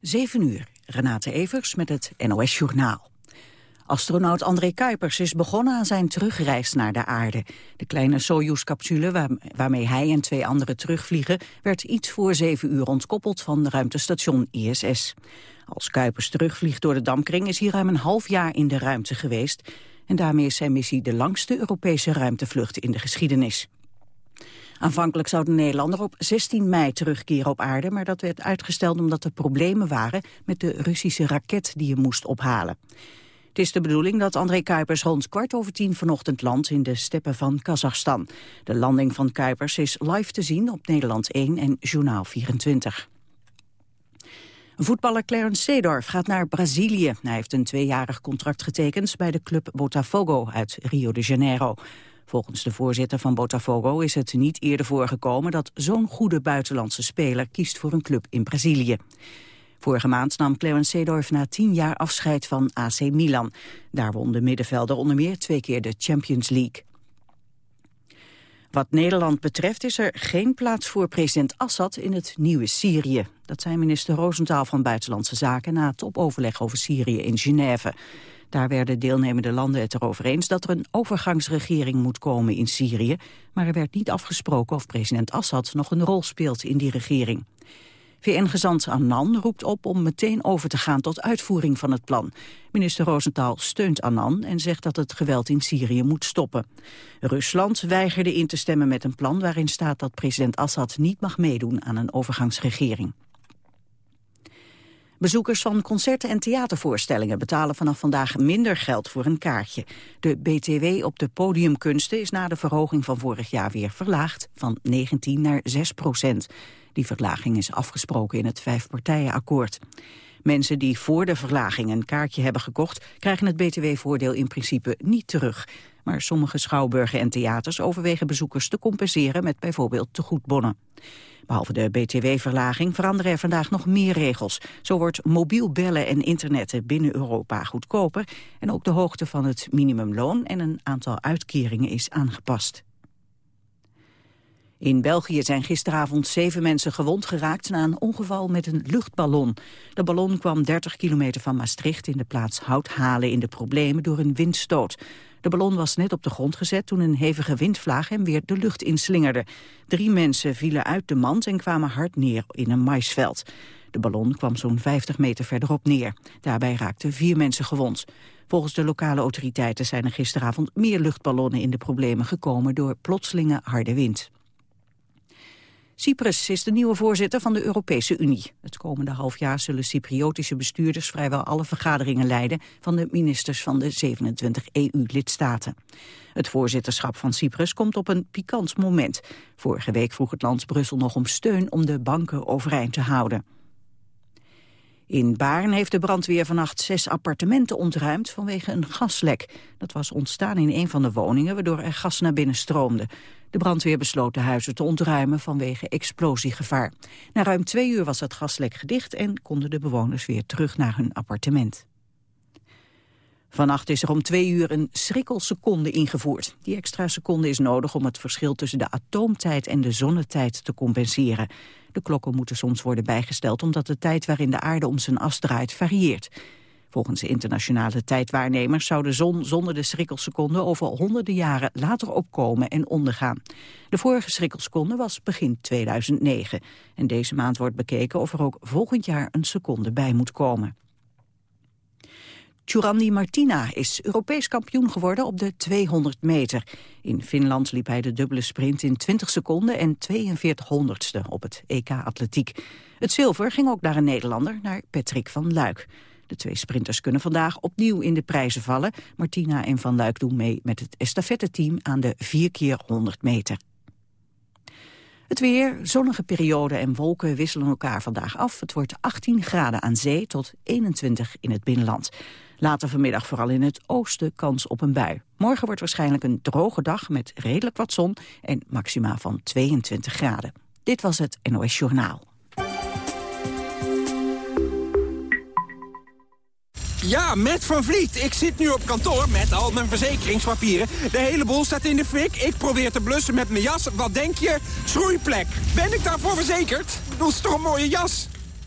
7 uur, Renate Evers met het NOS Journaal. Astronaut André Kuipers is begonnen aan zijn terugreis naar de aarde. De kleine Soyuz-capsule waarmee hij en twee anderen terugvliegen... werd iets voor zeven uur ontkoppeld van ruimtestation ISS. Als Kuipers terugvliegt door de dampkring is hij ruim een half jaar in de ruimte geweest. En daarmee is zijn missie de langste Europese ruimtevlucht in de geschiedenis. Aanvankelijk zou de Nederlander op 16 mei terugkeren op aarde... maar dat werd uitgesteld omdat er problemen waren... met de Russische raket die je moest ophalen. Het is de bedoeling dat André Kuipers rond kwart over tien vanochtend landt in de steppen van Kazachstan. De landing van Kuipers is live te zien op Nederland 1 en Journaal 24. Voetballer Clarence Seedorf gaat naar Brazilië. Hij heeft een tweejarig contract getekend bij de club Botafogo uit Rio de Janeiro. Volgens de voorzitter van Botafogo is het niet eerder voorgekomen dat zo'n goede buitenlandse speler kiest voor een club in Brazilië. Vorige maand nam Clarence Seedorf na tien jaar afscheid van AC Milan. Daar won de middenvelder onder meer twee keer de Champions League. Wat Nederland betreft is er geen plaats voor president Assad in het nieuwe Syrië. Dat zei minister Roosentaal van Buitenlandse Zaken na het topoverleg over Syrië in Genève. Daar werden deelnemende landen het erover eens dat er een overgangsregering moet komen in Syrië. Maar er werd niet afgesproken of president Assad nog een rol speelt in die regering. VN-gezant Annan roept op om meteen over te gaan tot uitvoering van het plan. Minister Rosenthal steunt Annan en zegt dat het geweld in Syrië moet stoppen. Rusland weigerde in te stemmen met een plan waarin staat dat president Assad niet mag meedoen aan een overgangsregering. Bezoekers van concerten en theatervoorstellingen betalen vanaf vandaag minder geld voor een kaartje. De BTW op de podiumkunsten is na de verhoging van vorig jaar weer verlaagd van 19 naar 6 procent. Die verlaging is afgesproken in het vijfpartijenakkoord. Mensen die voor de verlaging een kaartje hebben gekocht... krijgen het btw-voordeel in principe niet terug. Maar sommige schouwburgen en theaters overwegen bezoekers te compenseren... met bijvoorbeeld tegoedbonnen. Behalve de btw-verlaging veranderen er vandaag nog meer regels. Zo wordt mobiel bellen en internetten binnen Europa goedkoper... en ook de hoogte van het minimumloon en een aantal uitkeringen is aangepast. In België zijn gisteravond zeven mensen gewond geraakt na een ongeval met een luchtballon. De ballon kwam 30 kilometer van Maastricht in de plaats Houthalen in de problemen door een windstoot. De ballon was net op de grond gezet toen een hevige windvlaag hem weer de lucht inslingerde. Drie mensen vielen uit de mand en kwamen hard neer in een maisveld. De ballon kwam zo'n 50 meter verderop neer. Daarbij raakten vier mensen gewond. Volgens de lokale autoriteiten zijn er gisteravond meer luchtballonnen in de problemen gekomen door plotselinge harde wind. Cyprus is de nieuwe voorzitter van de Europese Unie. Het komende half jaar zullen Cypriotische bestuurders vrijwel alle vergaderingen leiden van de ministers van de 27 EU-lidstaten. Het voorzitterschap van Cyprus komt op een pikant moment. Vorige week vroeg het land Brussel nog om steun om de banken overeind te houden. In Baarn heeft de brandweer vannacht zes appartementen ontruimd vanwege een gaslek. Dat was ontstaan in een van de woningen waardoor er gas naar binnen stroomde. De brandweer besloot de huizen te ontruimen vanwege explosiegevaar. Na ruim twee uur was het gaslek gedicht en konden de bewoners weer terug naar hun appartement. Vannacht is er om twee uur een schrikkelseconde ingevoerd. Die extra seconde is nodig om het verschil tussen de atoomtijd en de zonnetijd te compenseren. De klokken moeten soms worden bijgesteld omdat de tijd waarin de aarde om zijn as draait varieert. Volgens internationale tijdwaarnemers zou de zon zonder de schrikkelseconde over honderden jaren later opkomen en ondergaan. De vorige schrikkelseconde was begin 2009. En deze maand wordt bekeken of er ook volgend jaar een seconde bij moet komen. Giuranni Martina is Europees kampioen geworden op de 200 meter. In Finland liep hij de dubbele sprint in 20 seconden en 42 honderdste op het EK Atletiek. Het zilver ging ook naar een Nederlander, naar Patrick van Luik. De twee sprinters kunnen vandaag opnieuw in de prijzen vallen. Martina en Van Luik doen mee met het estafette-team aan de 4 keer 100 meter. Het weer, zonnige periode en wolken wisselen elkaar vandaag af. Het wordt 18 graden aan zee tot 21 in het binnenland. Later vanmiddag vooral in het oosten kans op een bui. Morgen wordt waarschijnlijk een droge dag met redelijk wat zon en maxima van 22 graden. Dit was het NOS Journaal. Ja, met Van Vliet. Ik zit nu op kantoor met al mijn verzekeringspapieren. De hele boel staat in de fik. Ik probeer te blussen met mijn jas. Wat denk je? Schroeiplek. Ben ik daarvoor verzekerd? Dat is toch een mooie jas?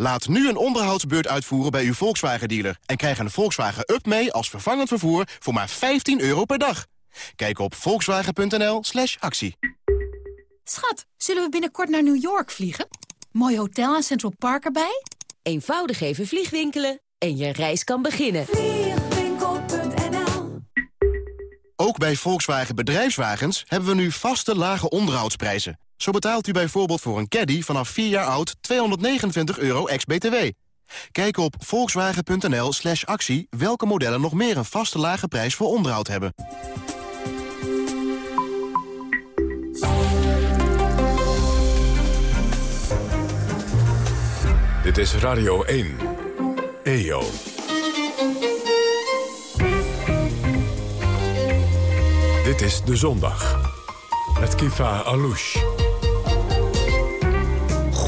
Laat nu een onderhoudsbeurt uitvoeren bij uw Volkswagen-dealer... en krijg een Volkswagen Up mee als vervangend vervoer voor maar 15 euro per dag. Kijk op volkswagen.nl slash actie. Schat, zullen we binnenkort naar New York vliegen? Mooi hotel en Central Park erbij? Eenvoudig even vliegwinkelen en je reis kan beginnen. Vliegwinkel.nl Ook bij Volkswagen Bedrijfswagens hebben we nu vaste lage onderhoudsprijzen. Zo betaalt u bijvoorbeeld voor een caddy vanaf 4 jaar oud 229 euro ex-BTW. Kijk op volkswagen.nl slash actie welke modellen nog meer een vaste lage prijs voor onderhoud hebben. Dit is Radio 1. EO. Dit is De Zondag. Met Kifa Alouche.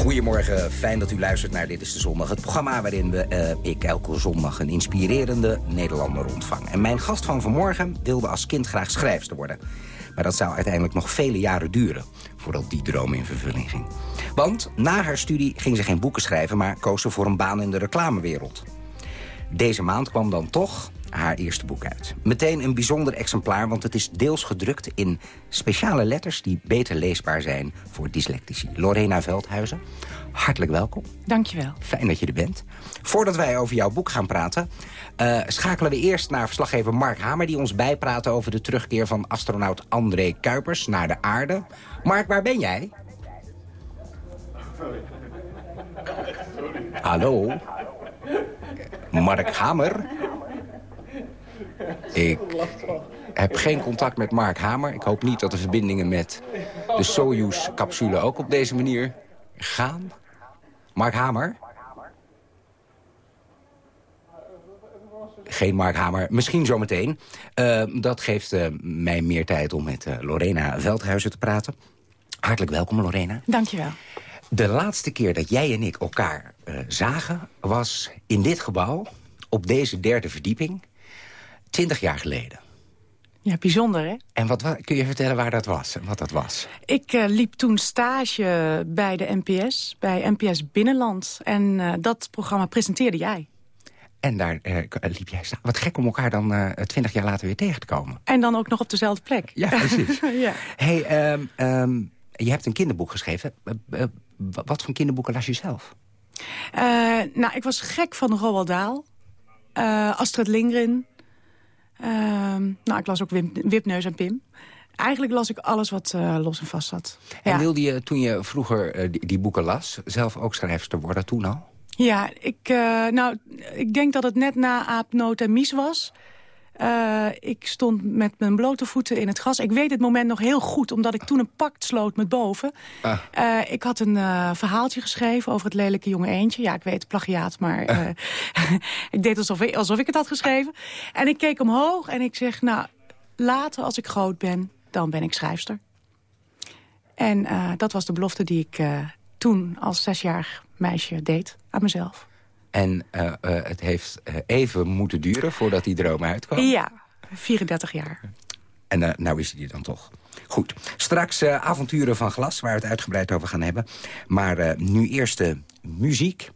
Goedemorgen, fijn dat u luistert naar Dit is de Zondag. Het programma waarin we, eh, ik elke zondag een inspirerende Nederlander ontvang. En mijn gast van vanmorgen wilde als kind graag schrijfster worden. Maar dat zou uiteindelijk nog vele jaren duren voordat die droom in vervulling ging. Want na haar studie ging ze geen boeken schrijven... maar koos ze voor een baan in de reclamewereld. Deze maand kwam dan toch haar eerste boek uit. Meteen een bijzonder exemplaar, want het is deels gedrukt in speciale letters... die beter leesbaar zijn voor dyslectici. Lorena Veldhuizen, hartelijk welkom. Dankjewel. Fijn dat je er bent. Voordat wij over jouw boek gaan praten... eh, schakelen we eerst naar verslaggever Mark Hamer... die ons bijpraat over de terugkeer van astronaut André Kuipers naar de aarde. Mark, waar ben jij? Hallo? Mark Hamer? Ik heb geen contact met Mark Hamer. Ik hoop niet dat de verbindingen met de Soyuz-capsule ook op deze manier gaan. Mark Hamer? Geen Mark Hamer. Misschien zometeen. Uh, dat geeft uh, mij meer tijd om met uh, Lorena Veldhuizen te praten. Hartelijk welkom, Lorena. Dankjewel. De laatste keer dat jij en ik elkaar zagen... was in dit gebouw, op deze derde verdieping... twintig jaar geleden. Ja, bijzonder, hè? En wat, wa- kun je vertellen waar dat was en wat dat was? Ik eh, liep toen stage bij de NPS, bij NPS Binnenland. En eh, dat programma presenteerde jij. En daar eh, liep jij staan. Wat gek om elkaar dan twintig jaar later weer tegen te komen. En dan ook nog op dezelfde plek. Ja, precies. ja. hey, ehm, ehm, je hebt een kinderboek geschreven. Wat voor kinderboeken las je zelf? Nou, ik was gek van Roald Dahl. Astrid Lindgren. Ehm, nou, ik las ook Wim, Wipneus en Pim. Eigenlijk las ik alles wat eh, los en vast zat. En Ja. wilde je toen je vroeger eh, die, die boeken las... zelf ook schrijfster worden toen al? Ja, ik, eh, nou, ik denk dat het net na Aap, Noot en Mies was. Eh, ik stond met mijn blote voeten in het gras. Ik weet het moment nog heel goed, omdat ik toen een pact sloot met boven. Ah. Eh, ik had een eh, verhaaltje geschreven over het lelijke jonge eentje. Ja, ik weet, plagiaat, maar eh, ik deed alsof ik, alsof ik het had geschreven. En ik keek omhoog en ik zeg, nou, later als ik groot ben, dan ben ik schrijfster. En dat was de belofte die ik toen als zesjarig meisje deed aan mezelf. En eh, eh, het heeft eh, even moeten duren voordat die droom uitkwam. Ja, 34 jaar. En eh, nou is hij er dan toch. Goed, straks avonturen van glas, waar we het uitgebreid over gaan hebben. Maar nu eerst de muziek.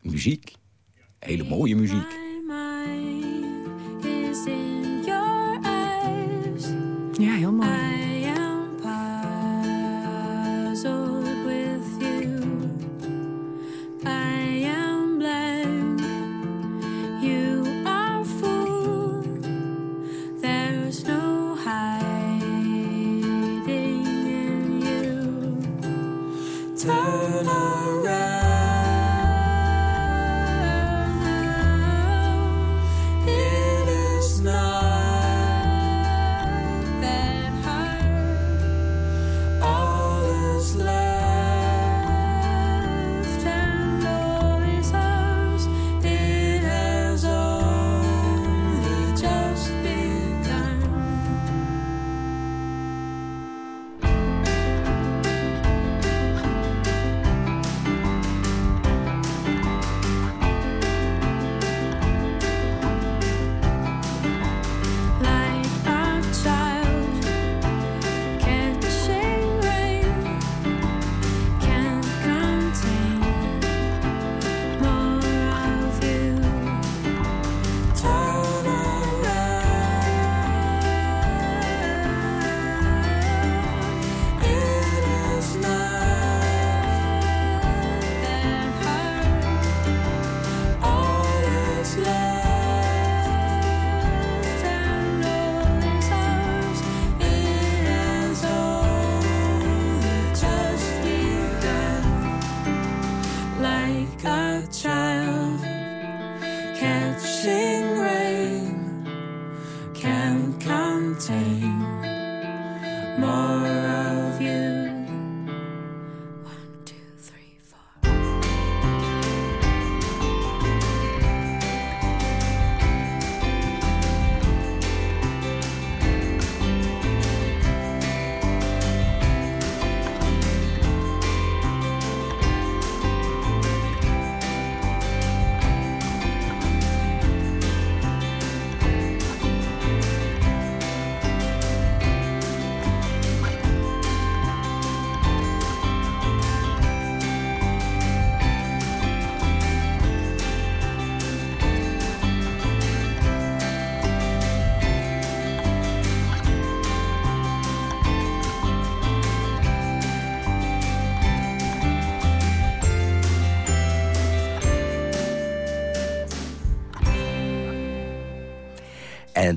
Muziek. Hele mooie muziek.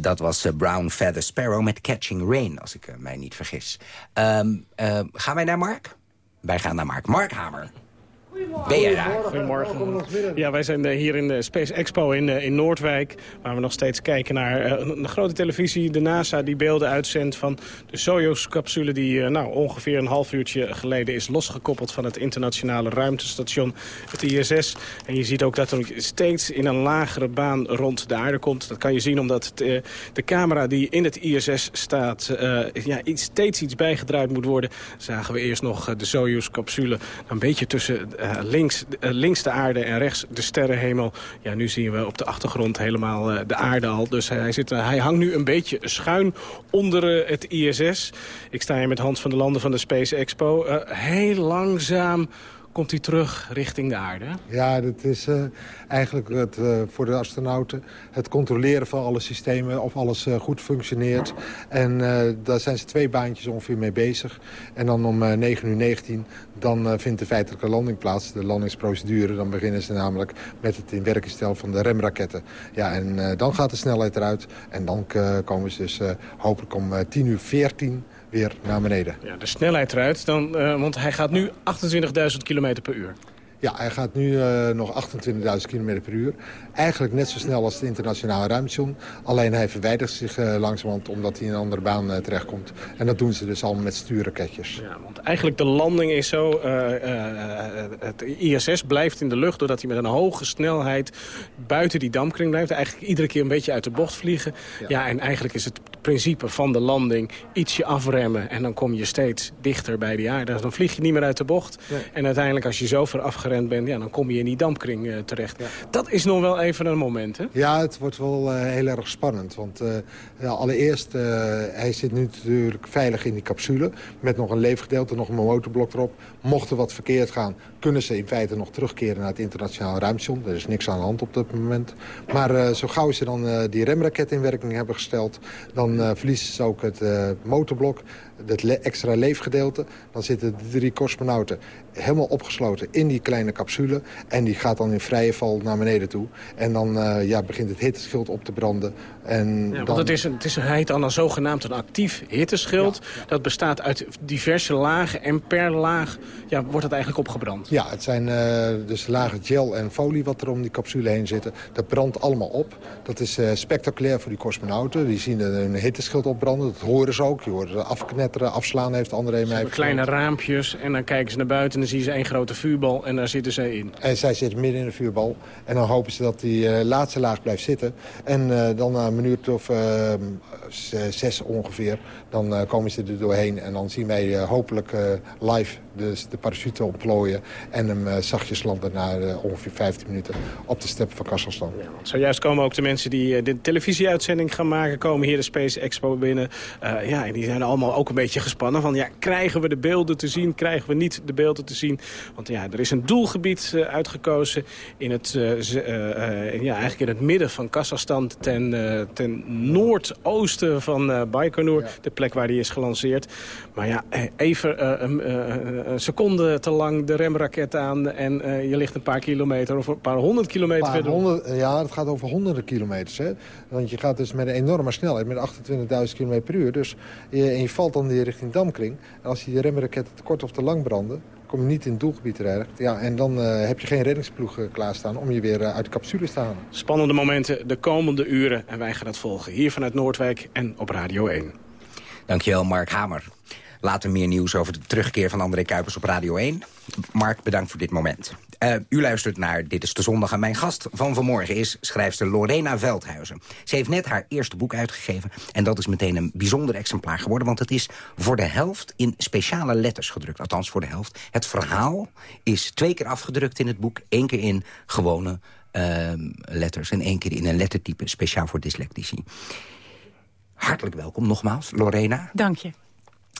Dat was uh, Brown Feather Sparrow met Catching Rain, als ik uh, mij niet vergis. Um, uh, gaan wij naar Mark? Wij gaan naar Mark. Mark Hamer. Ben daar? Goedemorgen. Ja, wij zijn hier in de Space Expo in, in Noordwijk... waar we nog steeds kijken naar een grote televisie, de NASA... die beelden uitzendt van de Soyuz-capsule... die nou, ongeveer een half uurtje geleden is losgekoppeld... van het internationale ruimtestation, het ISS. En je ziet ook dat er steeds in een lagere baan rond de aarde komt. Dat kan je zien omdat het, de camera die in het ISS staat... Uh, ja, iets, steeds iets bijgedraaid moet worden. Zagen we eerst nog de Soyuz-capsule een beetje tussen... Uh, links, uh, links de aarde en rechts de sterrenhemel. Ja, nu zien we op de achtergrond helemaal uh, de aarde al. Dus hij, zit, uh, hij hangt nu een beetje schuin onder het ISS. Ik sta hier met Hans van der Landen van de Space Expo. heel langzaam komt hij terug richting de aarde. Ja, dat is uh, eigenlijk het, uh, voor de astronauten het controleren van alle systemen... of alles uh, goed functioneert. En daar zijn ze twee baantjes ongeveer mee bezig. En dan om 9 uur 19 dan vindt de feitelijke landing plaats, de landingsprocedure. Dan beginnen ze namelijk met het in werking stellen van de remraketten. Ja, en dan gaat de snelheid eruit. En dan komen ze dus hopelijk om 10 uur 14 weer naar beneden. Ja, de snelheid eruit, dan, uh, want hij gaat nu 28.000 km per uur. Ja, hij gaat nu uh, nog 28.000 km per uur. Eigenlijk net zo snel als het internationale ruimtestation. Alleen hij verwijdert zich uh, langzamerhand omdat hij in een andere baan uh, terechtkomt. En dat doen ze dus allemaal met stuurraketjes. Ja, want eigenlijk de landing is zo... het ISS blijft in de lucht doordat hij met een hoge snelheid buiten die dampkring blijft. Eigenlijk iedere keer een beetje uit de bocht vliegen. Ja, ja en eigenlijk is het principe van de landing ietsje afremmen. En dan kom je steeds dichter bij die aarde. Dan vlieg je niet meer uit de bocht. En uiteindelijk als je zo ver afgerend bent, ja, dan kom je in die dampkring uh, terecht. Ja. Dat is nog wel even een moment, hè? Ja, het wordt wel uh, heel erg spannend. Want uh, ja, allereerst, hij zit nu natuurlijk veilig in die capsule... met nog een leefgedeelte, nog een motorblok erop. Mocht er wat verkeerd gaan, kunnen ze in feite nog terugkeren naar het internationale ruimtestation. Er is niks aan de hand op dat moment. Maar zo gauw ze dan die remraket in werking hebben gesteld... dan uh, verliezen ze ook het motorblok, het le extra leefgedeelte. Dan zitten de drie cosmonauten helemaal opgesloten in die kleine capsule. En die gaat dan in vrije val naar beneden toe. En dan uh, ja, begint het hitteschild op te branden. En ja, dan... het is, een, het is een, heet dan een zogenaamd een actief hitteschild. Ja, ja. Dat bestaat uit diverse lagen. En per laag ja, wordt het eigenlijk opgebrand. Ja, het zijn uh, dus lagen gel en folie wat er om die capsule heen zitten. Dat brandt allemaal op. Dat is uh, spectaculair voor die cosmonauten. Die zien hun hitteschild opbranden. Dat horen ze ook. Je hoort ze afknetteren, afslaan heeft André kleine raampjes en dan kijken ze naar buiten... en dan zien ze één grote vuurbal en daar zitten zij in. En zij zitten midden in de vuurbal. En dan hopen ze dat die uh, laatste laag blijft zitten. En uh, dan na een minuut of uh, zes ongeveer... dan komen ze er doorheen. En dan zien wij hopelijk live dus de parachute ontplooien... en hem zachtjes landen na ongeveer 15 minuten op de steppen van Kazachstan. Ja, zojuist komen ook de mensen die de televisieuitzending gaan maken... komen hier de Space Expo binnen. ja, en die zijn allemaal ook een beetje gespannen van... ja, krijgen we de beelden te zien, krijgen we niet de beelden te zien? Want ja, er is een doelgebied uitgekozen in het, ja, eigenlijk in het midden van Kazachstan... ten, ten noordoosten van Baikonur, ja. de plek waar die is gelanceerd. Maar ja, even een seconde te lang de remraket aan... en je ligt een paar kilometer of een paar honderd kilometer paar verder. Honderd, ja, het gaat over honderden kilometers. Hè? Want je gaat dus met een enorme snelheid, met 28.000 km per uur. Dus je, en je valt dan weer richting Damkring. En als je die remraketten te kort of te lang branden kom je niet in het doelgebied terecht. Ja, en dan uh, heb je geen reddingsploeg uh, klaarstaan om je weer uh, uit de capsules te halen. Spannende momenten de komende uren en wij gaan het volgen. Hier vanuit Noordwijk en op Radio 1. Dankjewel, Mark Hamer. Later meer nieuws over de terugkeer van André Kuipers op Radio 1. Mark, bedankt voor dit moment. Uh, u luistert naar Dit is de Zondag en mijn gast van vanmorgen is schrijfster Lorena Veldhuizen. Ze heeft net haar eerste boek uitgegeven en dat is meteen een bijzonder exemplaar geworden... want het is voor de helft in speciale letters gedrukt, althans voor de helft. Het verhaal is twee keer afgedrukt in het boek, één keer in gewone uh, letters... en één keer in een lettertype speciaal voor dyslectici. Hartelijk welkom nogmaals, Lorena. Dank je.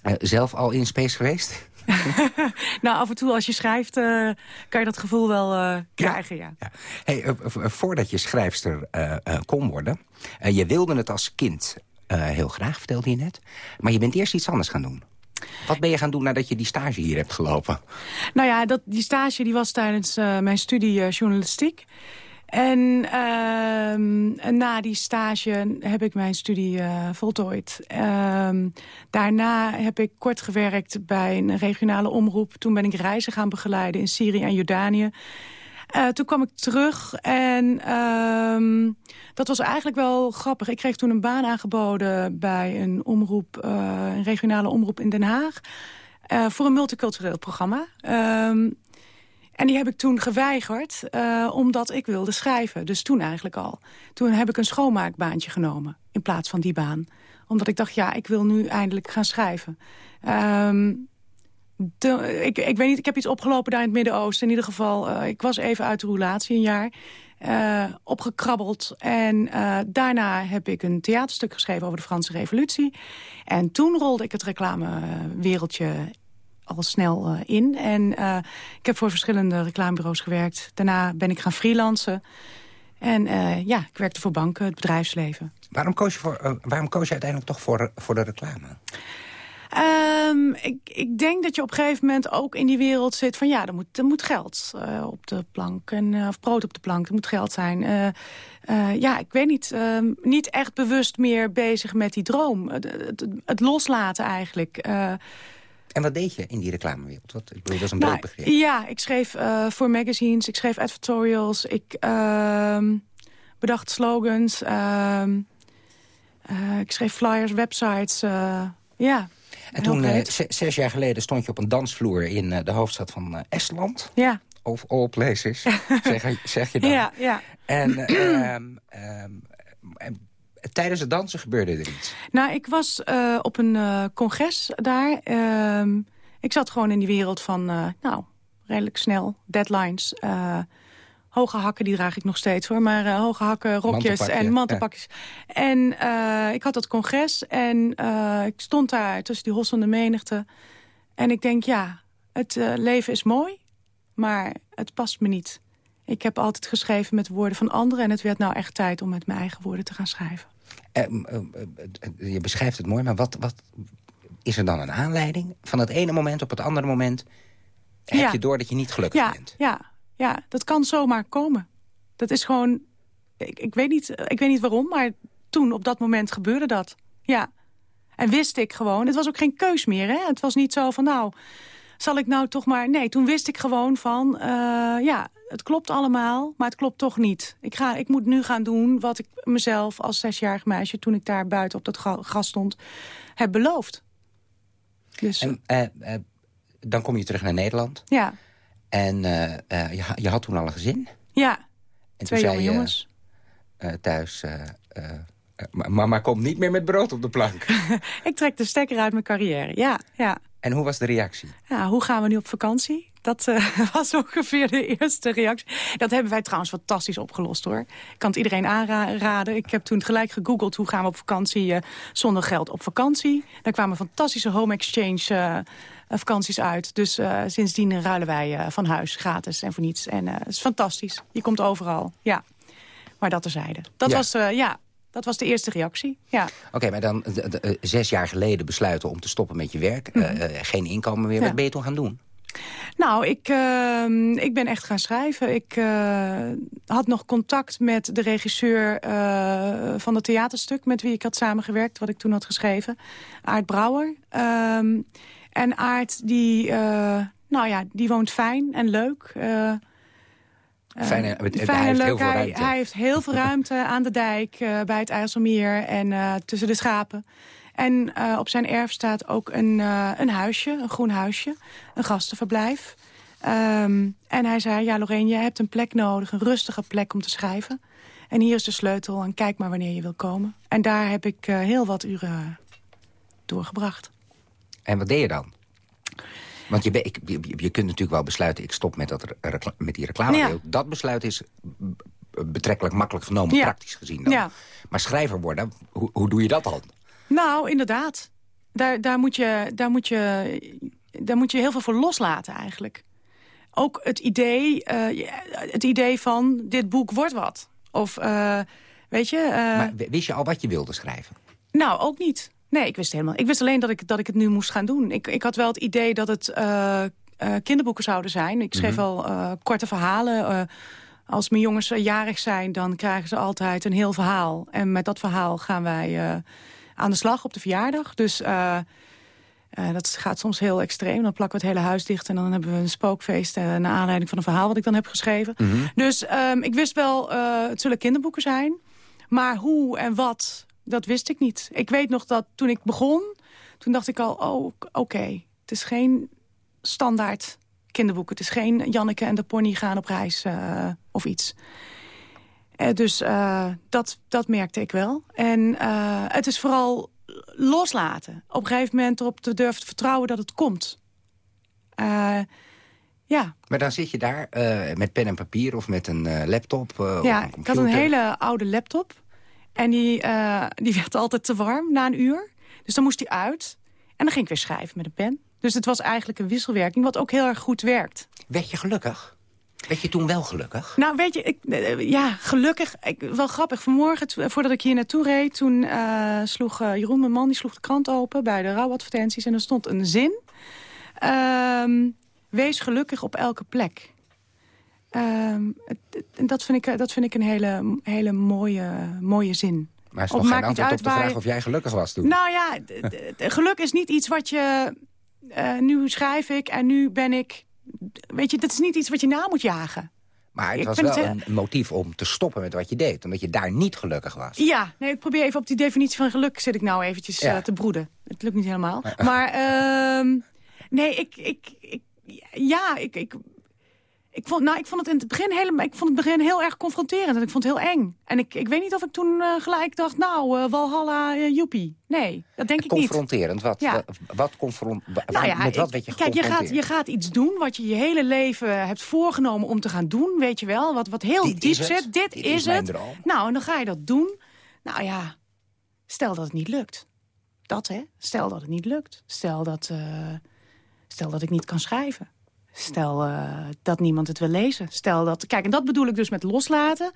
Uh, zelf al in space geweest? nou, af en toe als je schrijft, uh, kan je dat gevoel wel uh, krijgen, ja. ja. Hey, voordat je schrijfster kon worden, je wilde het als kind heel graag, vertelde je net. Maar je bent eerst iets anders gaan doen. Wat ben je gaan doen nadat je die stage hier hebt gelopen? Nou ja, dat, die stage die was tijdens mijn studie journalistiek. En uh, na die stage heb ik mijn studie uh, voltooid. Uh, daarna heb ik kort gewerkt bij een regionale omroep. Toen ben ik reizen gaan begeleiden in Syrië en Jordanië. Uh, toen kwam ik terug en ehm, dat was eigenlijk wel grappig. Ik kreeg toen een baan aangeboden bij een omroep, uh, een regionale omroep in Den Haag. Voor een multicultureel programma. Ehm, en die heb ik toen geweigerd, uh, omdat ik wilde schrijven. Dus toen eigenlijk al. Toen heb ik een schoonmaakbaantje genomen, in plaats van die baan. Omdat ik dacht, ja, ik wil nu eindelijk gaan schrijven. De, ik, ik weet niet, ik heb iets opgelopen daar in het Midden-Oosten. In ieder geval, uh, ik was even uit de roulatie een jaar. Uh, opgekrabbeld. En daarna heb ik een theaterstuk geschreven over de Franse revolutie. En toen rolde ik het reclamewereldje al snel uh, in. En uh, ik heb voor verschillende reclamebureaus gewerkt. Daarna ben ik gaan freelancen. En uh, ja, ik werkte voor banken, het bedrijfsleven. Waarom koos je, voor, waarom koos je uiteindelijk toch voor, voor de reclame? Um, ik, ik, denk dat je op een gegeven moment ook in die wereld zit van... ja, er moet, er moet geld uh, op de plank, en, uh, of brood op de plank, er moet geld zijn. Uh, ja, ik weet niet, ehm, niet echt bewust meer bezig met die droom. Het, het, het loslaten eigenlijk. En wat deed je in die reclamewereld? Wat, ik bedoel, dat is een nou, begrip. Ja, ik schreef uh, voor magazines, ik schreef editorials, ik uh, bedacht slogans, uh, ik schreef flyers, websites, eh, ja. En toen, zes jaar geleden, stond je op een dansvloer in de hoofdstad van Estland. Ja. Of all places, zeg, zeg, je dan. Ja, ja. En, ehm, ehm, en tijdens het dansen gebeurde er iets? Nou, ik was uh, op een uh, congres daar. Uh, ik zat gewoon in die wereld van, uh, nou, redelijk snel, deadlines. hoge hakken, die draag ik nog steeds hoor. Maar hoge hakken, rokjes en mantelpakjes. Ja. En ik had dat congres en ik stond daar tussen die hossende menigte. En ik denk, ja, het leven is mooi, maar het past me niet. Ik heb altijd geschreven met woorden van anderen... en het werd nou echt tijd om met mijn eigen woorden te gaan schrijven. Eh, eh, eh, je beschrijft het mooi, maar wat, wat is er dan een aanleiding? Van het ene moment op het andere moment heb ja. je door dat je niet gelukkig ja, bent. Ja, ja, dat kan zomaar komen. Dat is gewoon... Ik, ik, weet niet, ik weet niet waarom, maar toen, op dat moment, gebeurde dat. Ja. En wist ik gewoon, het was ook geen keus meer. Hè? Het was niet zo van, nou, zal ik nou toch maar... Nee, toen wist ik gewoon van, uh, ja, het klopt allemaal, maar het klopt toch niet. Ik, ga, ik moet nu gaan doen wat ik mezelf als zesjarig meisje... toen ik daar buiten op dat gras stond, heb beloofd. Dus... En, uh, uh, dan kom je terug naar Nederland. Ja. En je, je, had toen al een gezin. Ja, en twee jonge jongens. thuis... Mama komt niet meer met brood op de plank. ik trek de stekker uit mijn carrière, ja. ja. En hoe was de reactie? Ja, hoe gaan we nu op vakantie? Dat uh, was ongeveer de eerste reactie. Dat hebben wij trouwens fantastisch opgelost hoor. Ik kan het iedereen aanraden. Ik heb toen gelijk gegoogeld hoe gaan we op vakantie uh, zonder geld op vakantie. Daar kwamen fantastische home exchange uh, vakanties uit. Dus sindsdien ruilen wij van huis gratis en voor niets. En het is fantastisch. Je komt overal, ja. Maar dat terzijde. Dat ja. was, ja, dat was de eerste reactie, ja. Oké, okay, maar dan de, zes jaar geleden besluiten om te stoppen met je werk. Mm -hmm. uh, geen inkomen meer. Ja. Wat ben je toen gaan doen? Nou, ik, uh, ik ben echt gaan schrijven. Ik uh, had nog contact met de regisseur uh, van het theaterstuk... met wie ik had samengewerkt, wat ik toen had geschreven. Aart Brouwer. Um, en Aart, die, nou ja, die woont fijn en leuk... Fijne, uh, fijne hij, heeft leuk. Hij, hij, heeft heel veel ruimte aan de dijk, uh, bij het IJsselmeer en uh, tussen de schapen. En op zijn erf staat ook een, een huisje, een groen huisje. Een gastenverblijf. Ehm, en hij zei, ja Lorraine, jij hebt een plek nodig. Een rustige plek om te schrijven. En hier is de sleutel en kijk maar wanneer je wil komen. En daar heb ik heel wat uren doorgebracht. En wat deed je dan? Want je, je, je, kunt natuurlijk wel besluiten... ik stop met, dat met die reclame. Dat besluit is betrekkelijk makkelijk genomen, praktisch gezien dan. Ja. Maar schrijver worden, hoe, hoe doe je dat dan? Nou, inderdaad. Daar, daar, moet je, daar, moet je, daar moet je heel veel voor loslaten eigenlijk. Ook het idee, uh, het idee van dit boek wordt wat. Of, uh, weet je... Uh, maar wist je al wat je wilde schrijven? Nou, ook niet. Nee, ik wist helemaal. Ik wist alleen dat ik, dat ik het nu moest gaan doen. Ik, ik had wel het idee dat het uh, uh, kinderboeken zouden zijn. Ik schreef mm wel uh, korte verhalen. als mijn jongens jarig zijn, dan krijgen ze altijd een heel verhaal. En met dat verhaal gaan wij aan de slag op de verjaardag. Dus dat gaat soms heel extreem. Dan plakken we het hele huis dicht en dan hebben we een spookfeest... naar aanleiding van een verhaal wat ik dan heb geschreven. Mhm. Dus um, ik wist wel, het zullen kinderboeken zijn. Maar hoe en wat dat wist ik niet. Ik weet nog dat toen ik begon, toen dacht ik al, oh, oké. Het is geen standaard kinderboek. Het is geen Janneke en de pony gaan op reis uh, of iets. Uh, dus uh, dat, dat merkte ik wel. En het is vooral loslaten. Op een gegeven moment erop te durven vertrouwen dat het komt. ja. Maar dan zit je daar met pen en papier of met een laptop? ja, ik had een hele oude laptop. En die, uh, die werd altijd te warm na een uur. Dus dan moest hij uit. En dan ging ik weer schrijven met een pen. Dus het was eigenlijk een wisselwerking, wat ook heel erg goed werkt. Werd je gelukkig? Werd je toen wel gelukkig? Nou, weet je, ik, eh, ja, gelukkig. Ik, wel grappig. Vanmorgen, voordat ik hier naartoe reed... toen uh, sloeg uh, Jeroen, mijn man, die sloeg de krant open... bij de rouwadvertenties. En er stond een zin. Uh, wees gelukkig op elke plek. Um, dat, vind ik, dat vind ik een hele, hele mooie, mooie zin. Maar het is nog geen antwoord op de vraag of jij gelukkig was toen. Nou ja, geluk is niet iets wat je... Uh, nu schrijf ik en nu ben ik... Weet je, dat is niet iets wat je na moet jagen. Maar het was wel een motief om te stoppen met wat je deed. Omdat je daar niet gelukkig was. Ja, nee, ik probeer even op die definitie van geluk... zit ik nou eventjes uh, te broeden. Het lukt niet helemaal. Maar uh, nee, ik, ik, ik, ja, ik, ik ik vond, nou, ik vond het in het begin, helemaal, ik vond het begin heel erg confronterend. En ik vond het heel eng. En ik, ik weet niet of ik toen uh, gelijk dacht, nou, uh, Walhalla, uh, joepie. Nee, dat denk ik niet. Confronterend, wat, ja. wat confront, nou ja, met wat weet je Kijk, je gaat, je gaat iets doen wat je je hele leven hebt voorgenomen om te gaan doen. Weet je wel, wat, wat heel diep zit. Dit, is, is het. Nou, en dan ga je dat doen. Nou ja, stel dat het niet lukt. Dat, hè. Stel dat het niet lukt. Stel dat, stel dat ik niet kan schrijven. Stel uh, dat niemand het wil lezen. Stel dat, kijk, en dat bedoel ik dus met loslaten.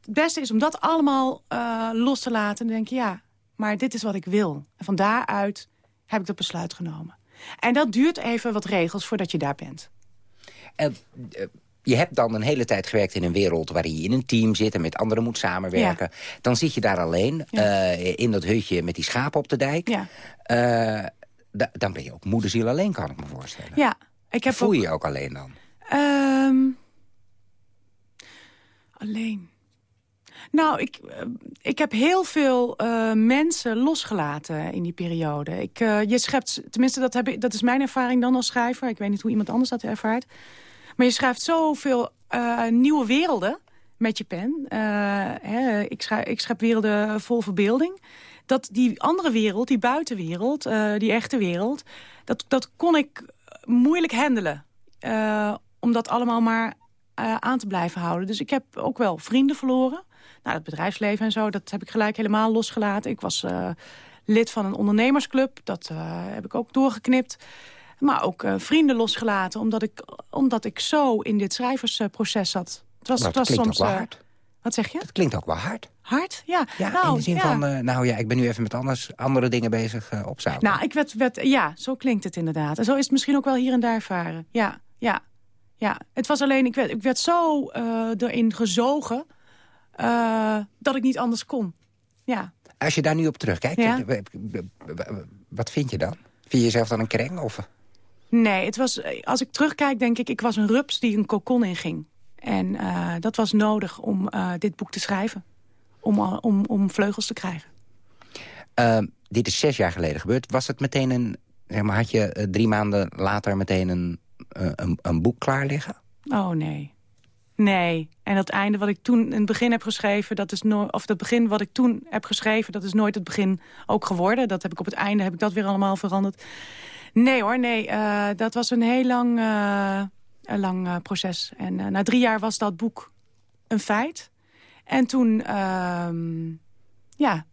Het beste is om dat allemaal uh, los te laten. En denk je, ja, maar dit is wat ik wil. En van daaruit heb ik dat besluit genomen. En dat duurt even wat regels voordat je daar bent. En, uh, je hebt dan een hele tijd gewerkt in een wereld waarin je in een team zit en met anderen moet samenwerken. Dan zit je daar alleen in dat hutje met die schapen op de dijk. Ja. dan ben je ook moederziel alleen, kan ik me voorstellen. Ja, ik heb Voel je je ook alleen dan? Um, alleen. Nou, ik, eh, ik heb heel veel uh, mensen losgelaten in die periode. Ik, uh, je schept, tenminste dat, heb ik, dat is mijn ervaring dan als schrijver. Ik weet niet hoe iemand anders dat ervaart. Maar je schrijft zoveel uh, nieuwe werelden met je pen. Hè, ik, schrijf, ik schep werelden vol verbeelding. Dat die andere wereld, die buitenwereld, die echte wereld... Dat, dat kon ik moeilijk handelen. Uh, om dat allemaal maar uh, aan te blijven houden. Dus ik heb ook wel vrienden verloren. Nou, het bedrijfsleven en zo, dat heb ik gelijk helemaal losgelaten. Ik was uh, lid van een ondernemersclub. Dat heb ik ook doorgeknipt. Maar ook vrienden losgelaten, omdat ik, omdat ik zo in dit schrijversproces zat. Het was, het was soms, hard. Wat zeg je? Het klinkt ook wel hard. Hard? Ja. ja nou, in de zin van, uh, nou ja, ik ben nu even met anders, andere dingen bezig uh, op zout. Nou, ik werd, werd, ja, zo klinkt het inderdaad. En zo is het misschien ook wel hier en daar varen. Ja, ja, ja. Het was alleen, ik werd, ik werd zo uh, erin gezogen dat ik niet anders kon. Ja. Als je daar nu op terugkijkt, ja? wat vind je dan? Vind je jezelf dan een kreng? Of? Nee, het was, als ik terugkijk, denk ik, ik was een rups die een kokon inging. En uh, dat was nodig om uh, dit boek te schrijven. Om, om, om vleugels te krijgen. Ehm, dit is zes jaar geleden gebeurd. Was het meteen een... Zeg maar, had je eh, drie maanden later meteen een, eh, een, een boek klaar liggen? Oh, nee. Nee. En dat einde wat ik toen in het begin heb geschreven... Dat is nooit, of dat begin wat ik toen heb geschreven... dat is nooit het begin ook geworden. Dat heb ik op het einde heb ik dat weer allemaal veranderd. Nee hoor, nee. Dat was een heel lang, een lang uh, proces. En na drie jaar was dat boek een feit. En toen, ehm, ja,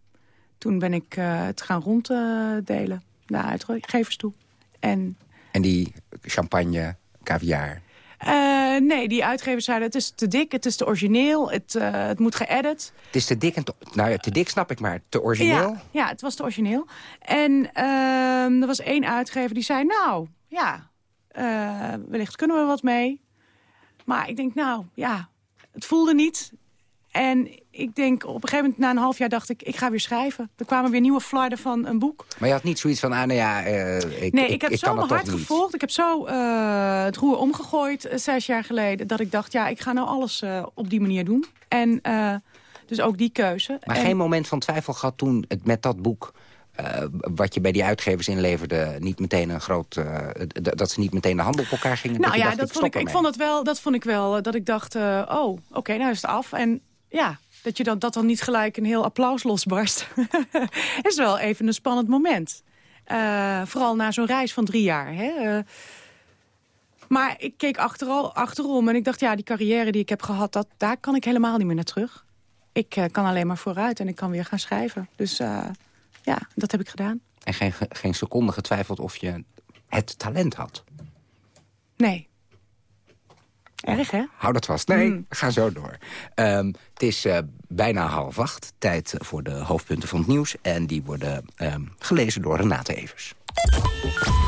toen ben ik het gaan ronddelen naar uitgevers toe. En, en die champagne, caviar... Uh, nee, die uitgevers zeiden het is te dik, het is te origineel, het, uh, het moet geëdit. Het is te dik en te, nou ja, te dik snap ik maar, te origineel? Ja, ja het was te origineel. En uh, er was één uitgever die zei, nou, ja, eh, wellicht kunnen we wat mee. Maar ik denk, nou, ja, het voelde niet. En ik denk, op een gegeven moment, na een half jaar dacht ik... ik ga weer schrijven. Er kwamen weer nieuwe flarden van een boek. Maar je had niet zoiets van, ah, nou ja, uh, ik Nee, ik, ik heb ik zo mijn hart gevolgd. Ik heb zo uh, het roer omgegooid uh, zes jaar geleden... dat ik dacht, ja, ik ga nou alles op die manier doen. En dus ook die keuze. Maar en... geen moment van twijfel gehad toen het met dat boek... wat je bij die uitgevers inleverde, niet meteen een groot, dat ze niet meteen de handen op elkaar gingen. Nou dat ja, dacht, dat ik vond ik, ik vond het wel, dat vond ik wel, dat ik dacht, oh, oké, okay, nou is het af. En ja, dat je dan, dat dan niet gelijk een heel applaus losbarst. is wel even een spannend moment. Vooral na zo'n reis van drie jaar. Hè? Maar ik keek achteral, achterom en ik dacht, ja, die carrière die ik heb gehad... Dat, daar kan ik helemaal niet meer naar terug. Ik kan alleen maar vooruit en ik kan weer gaan schrijven. Dus ja, dat heb ik gedaan. En geen, geen seconde getwijfeld of je het talent had? Nee. Erg, hè? Hou dat vast. Nee, mm. ga zo door. Um, het is uh, bijna half acht. Tijd voor de hoofdpunten van het nieuws. En die worden um, gelezen door Renate Evers.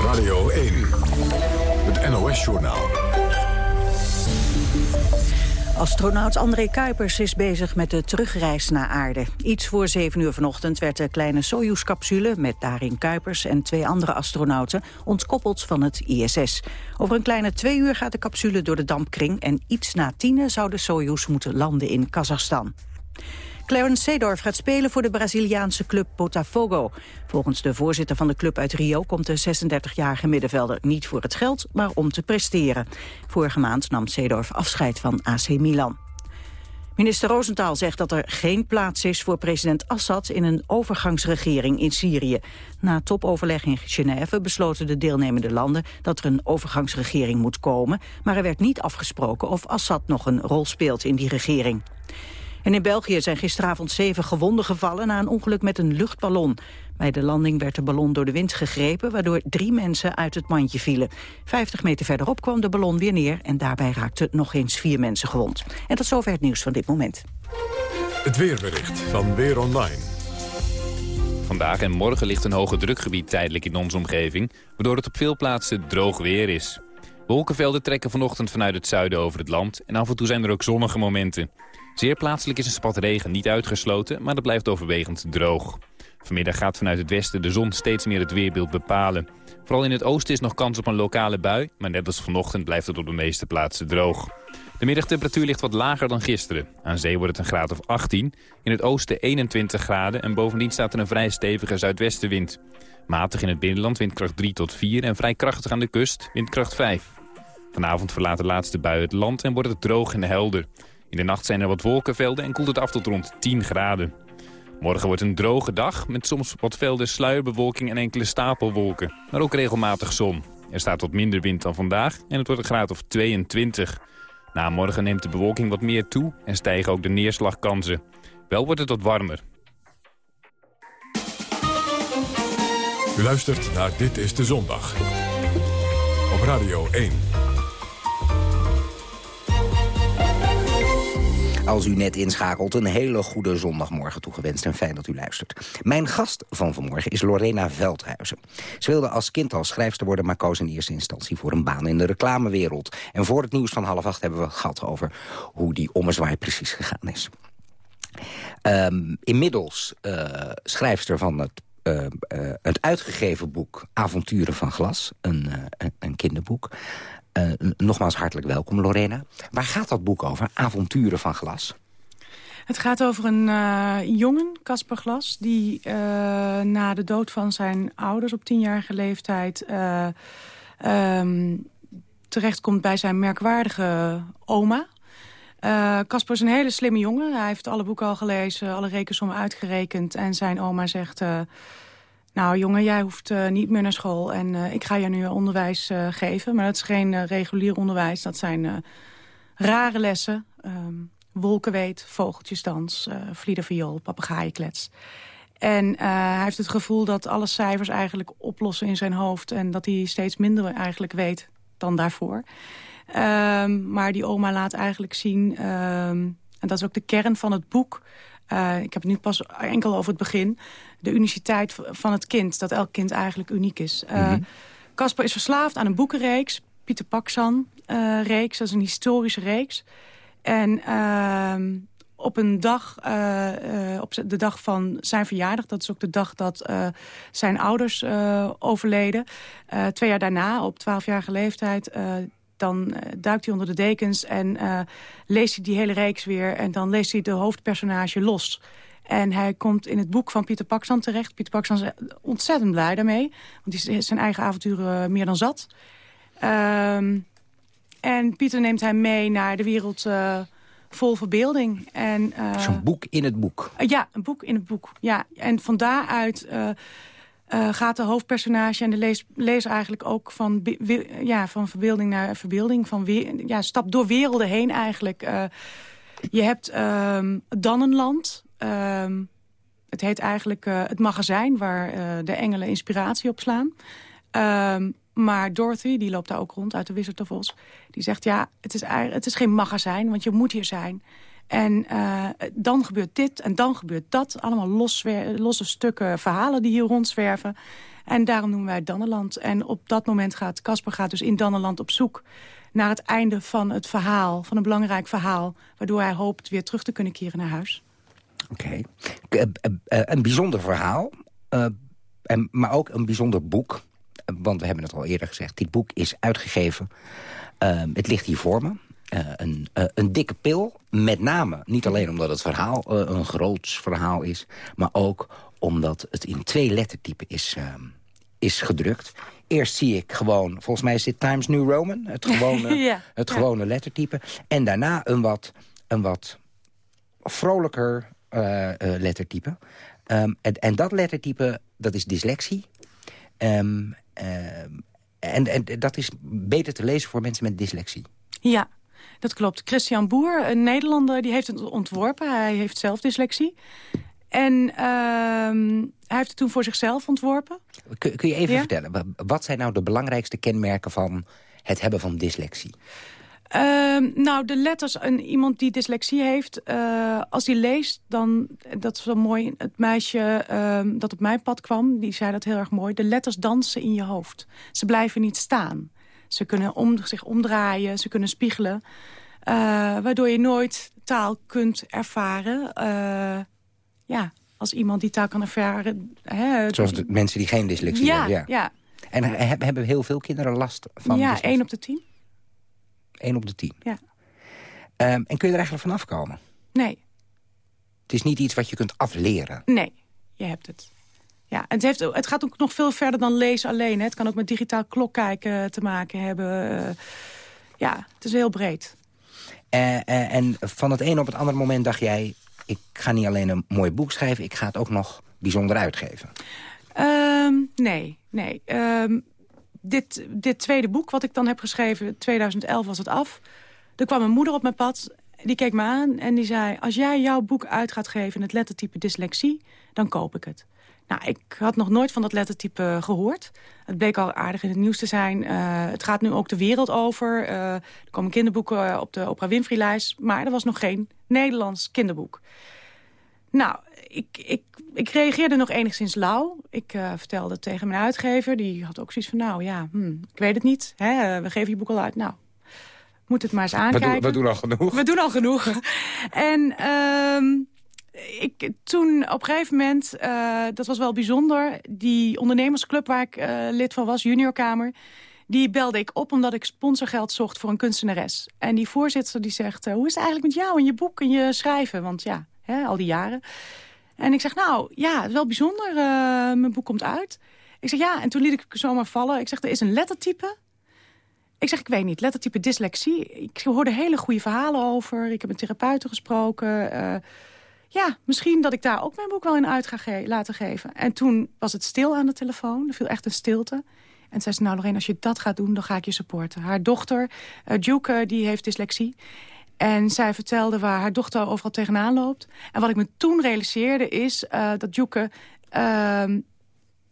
Radio 1. Het NOS-journaal. Astronaut André Kuipers is bezig met de terugreis naar aarde. Iets voor 7 uur vanochtend werd de kleine Soyuz-capsule... met daarin Kuipers en twee andere astronauten ontkoppeld van het ISS. Over een kleine twee uur gaat de capsule door de dampkring... en iets na tienen zou de Soyuz moeten landen in Kazachstan. Clarence Seedorf gaat spelen voor de Braziliaanse club Botafogo. Volgens de voorzitter van de club uit Rio komt de 36-jarige middenvelder niet voor het geld, maar om te presteren. Vorige maand nam Seedorf afscheid van AC Milan. Minister Roosentaal zegt dat er geen plaats is voor president Assad in een overgangsregering in Syrië. Na topoverleg in Genève besloten de deelnemende landen dat er een overgangsregering moet komen, maar er werd niet afgesproken of Assad nog een rol speelt in die regering. En in België zijn gisteravond zeven gewonden gevallen na een ongeluk met een luchtballon. Bij de landing werd de ballon door de wind gegrepen, waardoor drie mensen uit het mandje vielen. Vijftig meter verderop kwam de ballon weer neer en daarbij raakten nog eens vier mensen gewond. En tot zover het nieuws van dit moment. Het weerbericht van Weer Online. Vandaag en morgen ligt een hoge drukgebied tijdelijk in onze omgeving... waardoor het op veel plaatsen droog weer is. Wolkenvelden trekken vanochtend vanuit het zuiden over het land... en af en toe zijn er ook zonnige momenten. Zeer plaatselijk is een spat regen niet uitgesloten, maar dat blijft overwegend droog. Vanmiddag gaat vanuit het westen de zon steeds meer het weerbeeld bepalen. Vooral in het oosten is nog kans op een lokale bui, maar net als vanochtend blijft het op de meeste plaatsen droog. De middagtemperatuur ligt wat lager dan gisteren. Aan zee wordt het een graad of 18, in het oosten 21 graden... en bovendien staat er een vrij stevige zuidwestenwind. Matig in het binnenland windkracht 3 tot 4 en vrij krachtig aan de kust windkracht 5. Vanavond verlaat de laatste bui het land en wordt het droog en helder. In de nacht zijn er wat wolkenvelden en koelt het af tot rond 10 graden. Morgen wordt een droge dag met soms wat velden sluierbewolking en enkele stapelwolken. Maar ook regelmatig zon. Er staat wat minder wind dan vandaag en het wordt een graad of 22. Na morgen neemt de bewolking wat meer toe en stijgen ook de neerslagkansen. Wel wordt het wat warmer. U luistert naar Dit is de Zondag. Op Radio 1. Als u net inschakelt, een hele goede zondagmorgen toegewenst en fijn dat u luistert. Mijn gast van vanmorgen is Lorena Veldhuizen. Ze wilde als kind al schrijfster worden, maar koos in eerste instantie voor een baan in de reclamewereld. En voor het nieuws van half acht hebben we gehad over hoe die ommezwaai precies gegaan is. Um, inmiddels uh, schrijfster van het uh, uh, het uitgegeven boek Avonturen van Glas, een, een kinderboek. Nogmaals hartelijk welkom, Lorena. Waar gaat dat boek over, Avonturen van Glas? Het gaat over een uh, jongen, Casper Glas... die uh, na de dood van zijn ouders op tienjarige leeftijd... Um, terechtkomt bij zijn merkwaardige oma. Casper is een hele slimme jongen. Hij heeft alle boeken al gelezen, alle rekensommen uitgerekend. En zijn oma zegt... nou jongen, jij hoeft niet meer naar school en ik ga je nu onderwijs geven. Maar dat is geen regulier onderwijs, dat zijn rare lessen... Um, wolkenweet, vogeltjesdans, uh, vliederviool, papegaaienklets. En hij heeft het gevoel dat alle cijfers eigenlijk oplossen in zijn hoofd... en dat hij steeds minder eigenlijk weet dan daarvoor. Um, maar die oma laat eigenlijk zien, um, en dat is ook de kern van het boek... Uh, ik heb het nu pas enkel over het begin. De uniciteit van het kind, dat elk kind eigenlijk uniek is. Casper mm -hmm. is verslaafd aan een boekenreeks, Pieter Paksan-reeks. dat is een historische reeks... En uh, op een dag, op de dag van zijn verjaardag... dat is ook de dag dat zijn ouders overleden. twee jaar daarna, op twaalfjarige leeftijd... dan duikt hij onder de dekens en leest hij die hele reeks weer... en dan leest hij de hoofdpersonage los... En hij komt in het boek van Pieter Paksan terecht. Pieter Paksan is ontzettend blij daarmee. Want hij is zijn eigen avonturen meer dan zat. Ehm en Pieter neemt hem mee naar de wereld uh, vol verbeelding. En, uh, Zo'n boek in het boek. Uh, ja, een boek in het boek. Ja. En van daaruit gaat de hoofdpersonage en de lees, lezer eigenlijk ook van, ja, van verbeelding naar verbeelding. Van ja, stap door werelden heen eigenlijk. je hebt um, Dannenland. Um, het heet eigenlijk het magazijn waar de engelen inspiratie op slaan. Um, maar Dorothy, die loopt daar ook rond uit de Wizard of Oz... die zegt, ja, het is, het is geen magazijn, want je moet hier zijn. En uh, dan gebeurt dit en dan gebeurt dat. Allemaal los, losse stukken verhalen die hier rondzwerven. En daarom noemen wij het Danneland. En op dat moment gaat Casper gaat dus in Danneland op zoek... naar het einde van het verhaal, van een belangrijk verhaal... waardoor hij hoopt weer terug te kunnen keren naar huis. Oké. Okay. Een bijzonder verhaal, maar ook een bijzonder boek want we hebben het al eerder gezegd... dit boek is uitgegeven. Het ligt hier voor me. Uh, een, uh, een, dikke pil, met name. Niet alleen omdat het verhaal uh, een groots verhaal is... maar ook omdat het in twee lettertypen is, ehm, is gedrukt. Eerst zie ik gewoon, volgens mij is dit Times New Roman... het gewone, ja, het ja. gewone lettertype. En daarna een wat, een wat vrolijker lettertype. Um, en, en, dat lettertype, dat is dyslexie. Um, Ehm, en, en dat is beter te lezen voor mensen met dyslexie. Ja, dat klopt. Christian Boer, een Nederlander, die heeft het ontworpen. Hij heeft zelf dyslexie. En uh, hij heeft het toen voor zichzelf ontworpen. Kun, kun je even vertellen, wat zijn nou de belangrijkste kenmerken van het hebben van dyslexie? Uh, nou, de letters, een, iemand die dyslexie heeft, uh, als die leest, dan, dat is wel mooi, het meisje uh, dat op mijn pad kwam, die zei dat heel erg mooi, de letters dansen in je hoofd. Ze blijven niet staan. Ze kunnen om, zich omdraaien, ze kunnen spiegelen, uh, waardoor je nooit taal kunt ervaren. Eh, ja, als iemand die taal kan ervaren. Hè, Zoals de mensen die geen dyslexie ja, hebben. Ja, ja. En hebben heel veel kinderen last van Ja, één op de tien. 1 op de 10. Ja. Um, en kun je er eigenlijk vanaf komen? Nee. Het is niet iets wat je kunt afleren? Nee, je hebt het. Ja, het, heeft, het gaat ook nog veel verder dan lezen alleen. Hè. Het kan ook met digitaal klokkijken te maken hebben. Uh, ja, het is heel breed. Uh, uh, en van het een op het andere moment dacht jij... ik ga niet alleen een mooi boek schrijven... ik ga het ook nog bijzonder uitgeven. Um, nee, nee. Um, dit, dit tweede boek wat ik dan heb geschreven, 2011 was het af. Er kwam een moeder op mijn pad, die keek me aan en die zei... als jij jouw boek uit gaat geven in het lettertype dyslexie, dan koop ik het. Nou, ik had nog nooit van dat lettertype gehoord. Het bleek al aardig in het nieuws te zijn. Uh, het gaat nu ook de wereld over. Uh, er komen kinderboeken op de Oprah Winfrey-lijst. Maar er was nog geen Nederlands kinderboek. Nou, ik, ik, ik reageerde nog enigszins lauw. Ik uh, vertelde tegen mijn uitgever. Die had ook zoiets van, nou ja, hmm, ik weet het niet. Hè? We geven je boek al uit. Nou, moet het maar eens aankijken. We doen, we doen al genoeg. We doen al genoeg. en uh, ik, toen op een gegeven moment, uh, dat was wel bijzonder... die ondernemersclub waar ik uh, lid van was, Juniorkamer... die belde ik op omdat ik sponsorgeld zocht voor een kunstenares. En die voorzitter die zegt, hoe is het eigenlijk met jou en je boek en je schrijven? Want ja, hè, al die jaren. En ik zeg, nou, ja, het is wel bijzonder. Mijn boek komt uit. Ik zeg, ja, en toen liet ik zomaar vallen. Ik zeg, er is een lettertype. Ik zeg, ik weet niet, lettertype dyslexie. Ik hoorde hele goede verhalen over. Ik heb een therapeuten gesproken. Ja, misschien dat ik daar ook mijn boek wel in uit ga ge laten geven. En toen was het stil aan de telefoon. Er viel echt een stilte. En zei ze, nou Lorraine, als je dat gaat doen, dan ga ik je supporten. Haar dochter, uh, Juke, die heeft dyslexie. En zij vertelde waar haar dochter overal tegenaan loopt. En wat ik me toen realiseerde is uh, dat Juke... Uh,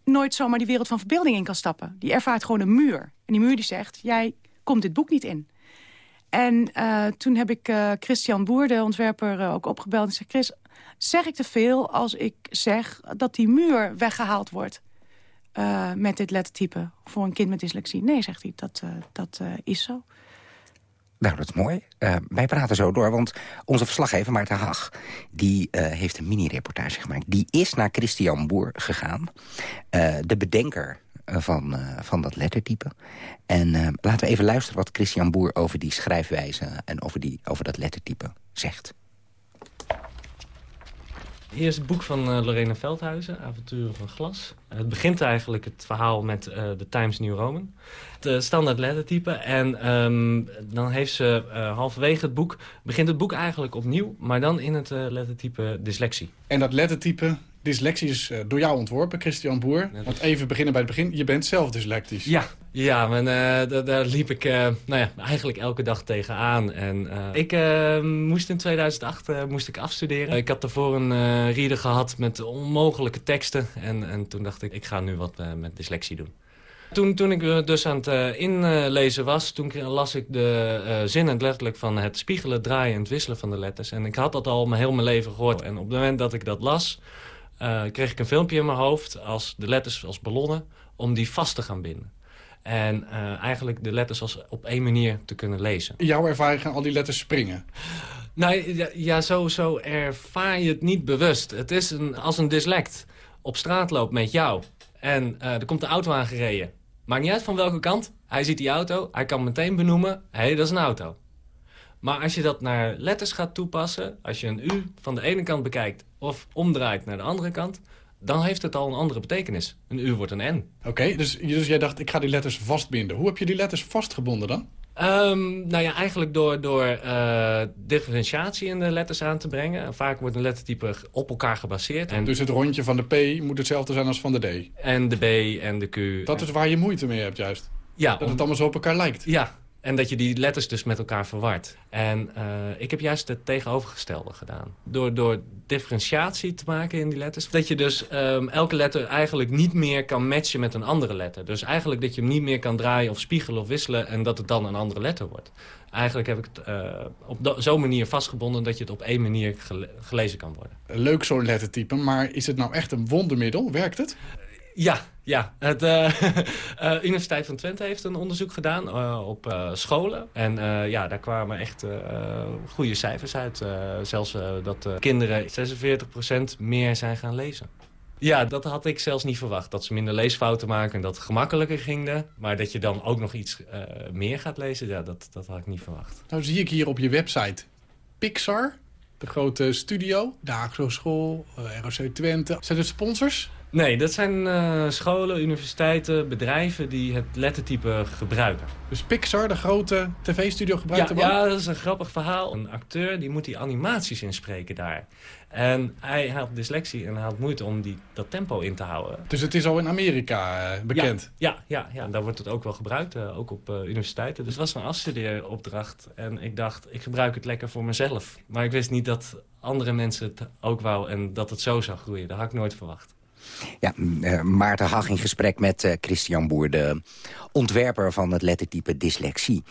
nooit zomaar die wereld van verbeelding in kan stappen. Die ervaart gewoon een muur. En die muur die zegt, jij komt dit boek niet in. En uh, toen heb ik Christian Boer, de ontwerper, ook opgebeld. En zei, Chris, zeg ik te veel als ik zeg dat die muur weggehaald wordt... met dit lettertype voor een kind met dyslexie? Nee, zegt hij, dat, dat is zo. Nou, dat is mooi. Wij praten zo door, want onze verslaggever Maarten Hag... die heeft een mini-reportage gemaakt. Die is naar Christian Boer gegaan. De bedenker van, van dat lettertype. En laten we even luisteren wat Christian Boer over die schrijfwijze... en over, die, over dat lettertype zegt. Is het boek van uh, Lorena Veldhuizen, Avonturen van Glas. het begint eigenlijk het verhaal met de uh, Times New Roman. Het standaard lettertype. En um, dan heeft ze halverwege het boek... begint het boek eigenlijk opnieuw, maar dan in het lettertype dyslexie. En dat lettertype dyslexie is door jou ontworpen, Christian Boer. Want even beginnen bij het begin. Je bent zelf dyslectisch. Ja, ja maar, uh, daar liep ik uh, nou ja, eigenlijk elke dag tegenaan. En, uh, ik moest in 2008 moest ik afstuderen. Ik had daarvoor een reader gehad met onmogelijke teksten. En, en toen dacht ik, ik ga nu wat met dyslexie doen. Toen, toen ik dus aan het inlezen was, toen las ik de zinnen letterlijk van het spiegelen, draaien en het wisselen van de letters. En ik had dat al mijn heel mijn leven gehoord. En op het moment dat ik dat las, kreeg ik een filmpje in mijn hoofd als de letters als ballonnen om die vast te gaan binden. En uh, eigenlijk de letters als op één manier te kunnen lezen. In jouw ervaring gaan al die letters springen? Nou ja, ja zo, zo ervaar je het niet bewust. Het is een, als een dyslect op straat loopt met jou. En uh, er komt een auto aangereden. Maakt niet uit van welke kant. Hij ziet die auto. Hij kan meteen benoemen. Hé, hey, dat is een auto. Maar als je dat naar letters gaat toepassen. Als je een U van de ene kant bekijkt. Of omdraait naar de andere kant dan heeft het al een andere betekenis. Een U wordt een N. Oké, dus, dus jij dacht, ik ga die letters vastbinden. Hoe heb je die letters vastgebonden dan? Um, nou ja, eigenlijk door, door uh, differentiatie in de letters aan te brengen. Vaak wordt een lettertype op elkaar gebaseerd. En dus het rondje van de P moet hetzelfde zijn als van de D? En de B en de Q. Dat is waar je moeite mee hebt juist? Ja. Dat het allemaal zo op elkaar lijkt? Ja, en dat je die letters dus met elkaar verward. En uh, ik heb juist het tegenovergestelde gedaan. Door, door differentiatie te maken in die letters. Dat je dus um, elke letter eigenlijk niet meer kan matchen met een andere letter. Dus eigenlijk dat je hem niet meer kan draaien of spiegelen of wisselen... en dat het dan een andere letter wordt. Eigenlijk heb ik het uh, op zo'n manier vastgebonden... dat je het op één manier gele gelezen kan worden. Leuk zo'n lettertype, maar is het nou echt een wondermiddel? Werkt het? Ja, ja. Het uh, uh, Universiteit van Twente heeft een onderzoek gedaan uh, op scholen. En ja, daar kwamen echt goede cijfers uit. zelfs dat kinderen 46% meer zijn gaan lezen. Ja, dat had ik zelfs niet verwacht. Dat ze minder leesfouten maken en dat het gemakkelijker ging. Maar dat je dan ook nog iets meer gaat lezen, ja, dat, dat had ik niet verwacht. Nou zie ik hier op je website Pixar, de grote studio, Daagso School, ROC Twente. Zijn het sponsors? Nee, dat zijn uh, scholen, universiteiten, bedrijven die het lettertype gebruiken. Dus Pixar, de grote tv-studio, gebruikt ja? Ja, dat is een grappig verhaal. Een acteur die moet die animaties inspreken daar. En hij had dyslexie en hij had moeite om die, dat tempo in te houden. Dus het is al in Amerika uh, bekend? Ja, ja, ja, ja, daar wordt het ook wel gebruikt, uh, ook op universiteiten. Dus het was een afstudeeropdracht. En ik dacht, ik gebruik het lekker voor mezelf. Maar ik wist niet dat andere mensen het ook wou en dat het zo zou groeien. Dat had ik nooit verwacht. Ja, uh, Maarten Hag in gesprek met uh, Christian Boer, de ontwerper van het lettertype dyslexie.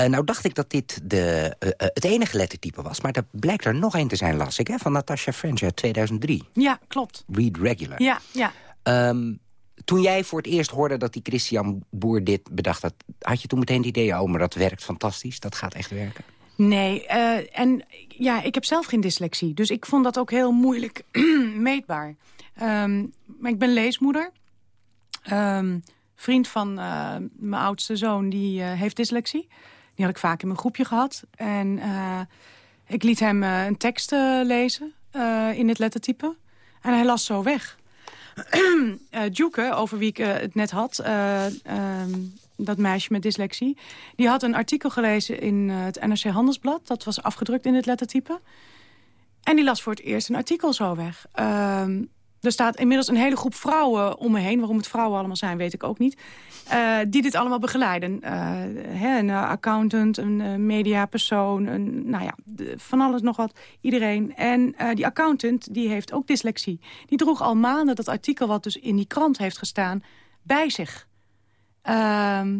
Uh, nou dacht ik dat dit de, het enige lettertype was, maar er blijkt er nog één te zijn, las ik, hè, van Natasha French uit 2003. Ja, klopt. Read Regular. Ja, ja. Um, toen jij voor het eerst hoorde dat die Christian Boer dit bedacht had... had je toen meteen het idee, oh, maar dat werkt fantastisch, dat gaat echt werken? Nee, uh, en ja, ik heb zelf geen dyslexie. Dus ik vond dat ook heel moeilijk meetbaar. Um, maar ik ben leesmoeder. Um, vriend van uh, mijn oudste zoon, die uh, heeft dyslexie. Die had ik vaak in mijn groepje gehad. En uh, ik liet hem een tekst lezen. in het lettertype. En hij las zo weg. uh, over wie ik het net had... Ehm, dat meisje met dyslexie... die had een artikel gelezen in het NRC Handelsblad. Dat was afgedrukt in het lettertype. En die las voor het eerst een artikel zo weg. Ehm, er staat inmiddels een hele groep vrouwen om me heen. Waarom het vrouwen allemaal zijn, weet ik ook niet. Uh, die dit allemaal begeleiden. Uh, hè, een accountant, een mediapersoon, een, nou ja, van alles nog wat. Iedereen. En die accountant, die heeft ook dyslexie. Die droeg al maanden dat artikel wat dus in die krant heeft gestaan bij zich. Ehm,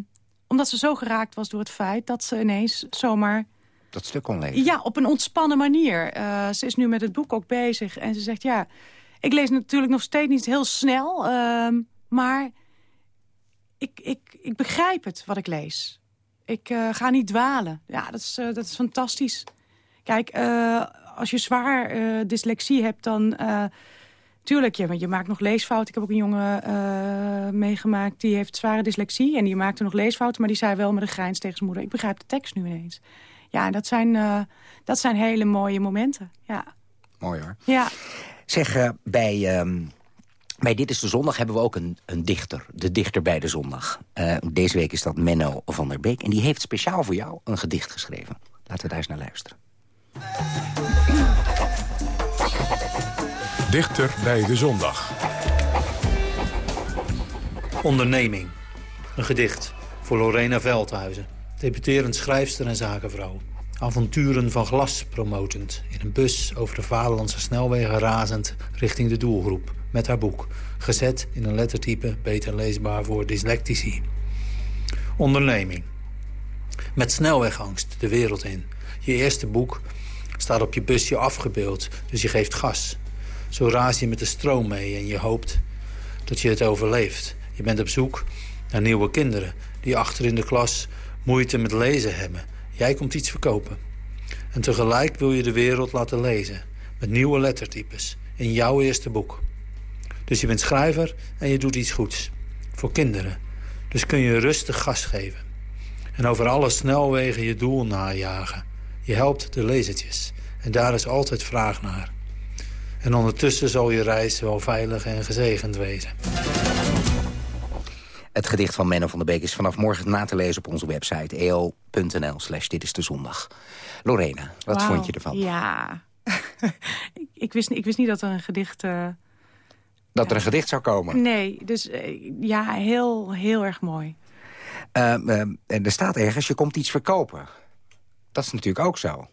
omdat ze zo geraakt was door het feit dat ze ineens zomaar dat stuk kon lezen? Ja, op een ontspannen manier. Uh, ze is nu met het boek ook bezig. En ze zegt, ja, ik lees natuurlijk nog steeds niet heel snel. Uh, maar ik, ik, ik begrijp het, wat ik lees. Ik uh, ga niet dwalen. Ja, dat is, uh, dat is fantastisch. Kijk, als je zwaar dyslexie hebt, dan... Tuurlijk, want je maakt nog leesfouten. Ik heb ook een jongen meegemaakt, die heeft zware dyslexie. En die maakte nog leesfouten, maar die zei wel met een grijns tegen zijn moeder... ik begrijp de tekst nu ineens. Ja, dat zijn, dat zijn hele mooie momenten. Ja. Mooi hoor. Ja. Zeg, uh, bij, uh, bij Dit is de Zondag hebben we ook een, een dichter. De dichter bij de zondag. Uh, deze week is dat Menno van der Beek. En die heeft speciaal voor jou een gedicht geschreven. Laten we daar eens naar luisteren. Dichter bij de zondag. Onderneming. Een gedicht voor Lorena Veldhuizen debuterend schrijfster en zakenvrouw. Avonturen van glas promotend. In een bus over de vaderlandse snelwegen razend richting de doelgroep. Met haar boek. Gezet in een lettertype beter leesbaar voor dyslectici. Onderneming. Met snelwegangst de wereld in. Je eerste boek staat op je busje afgebeeld, dus je geeft gas. Zo raas je met de stroom mee en je hoopt dat je het overleeft. Je bent op zoek naar nieuwe kinderen die achter in de klas moeite met lezen hebben. Jij komt iets verkopen. En tegelijk wil je de wereld laten lezen. Met nieuwe lettertypes. In jouw eerste boek. Dus je bent schrijver en je doet iets goeds. Voor kinderen. Dus kun je rustig gas geven. En over alle snelwegen je doel najagen. Je helpt de lezertjes. En daar is altijd vraag naar. En ondertussen zal je reis wel veilig en gezegend wezen. Het gedicht van Menno van der Beek is vanaf morgen na te lezen op onze website eo.nl slash dit is de zondag. Lorena, wat vond je ervan? Ja, ik, ik, wist, ik wist niet dat er een gedicht... Uh, dat er een gedicht zou komen? Nee, dus uh, ja, heel, heel erg mooi. Uh, en er staat ergens, je komt iets verkopen. Dat is natuurlijk ook zo.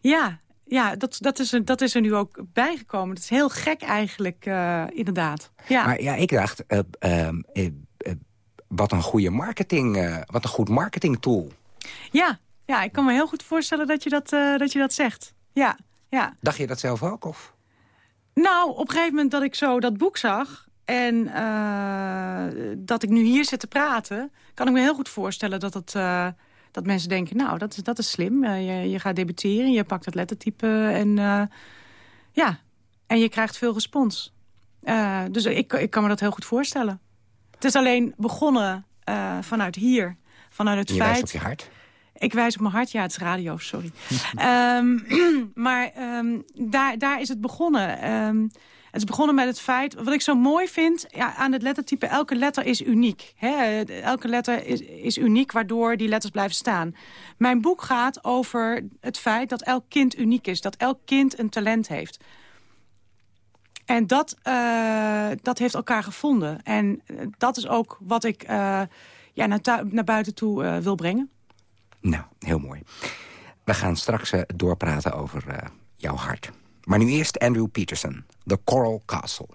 Ja, ja dat, dat, is er, dat is er nu ook bijgekomen. Dat is heel gek eigenlijk, inderdaad. Ja. Maar ja, ik dacht, ehm, wat een goede marketing, wat een goed marketingtool. Ja, ja, ik kan me heel goed voorstellen dat je dat, dat, je dat zegt. Ja, ja. Dacht je dat zelf ook? Of? Nou, op een gegeven moment dat ik zo dat boek zag... en dat ik nu hier zit te praten... kan ik me heel goed voorstellen dat, het, dat mensen denken... nou, dat is, dat is slim. je, je gaat debuteren, je pakt het lettertype en... ja, en je krijgt veel respons. dus ik, ik kan me dat heel goed voorstellen. Het is alleen begonnen vanuit hier. Vanuit het je feit... wijst op je hart? Ik wijs op mijn hart, ja, het is radio, sorry. um, maar um, daar, daar is het begonnen. Um, het is begonnen met het feit, wat ik zo mooi vind ja, aan het lettertype, elke letter is uniek. Hè? Elke letter is, is uniek, waardoor die letters blijven staan. Mijn boek gaat over het feit dat elk kind uniek is. Dat elk kind een talent heeft. En dat, uh, dat heeft elkaar gevonden. En uh, dat is ook wat ik uh, ja, naar, naar, buiten toe wil brengen. Nou, heel mooi. We gaan straks doorpraten over jouw hart. Maar nu eerst Andrew Peterson, The Coral Castle.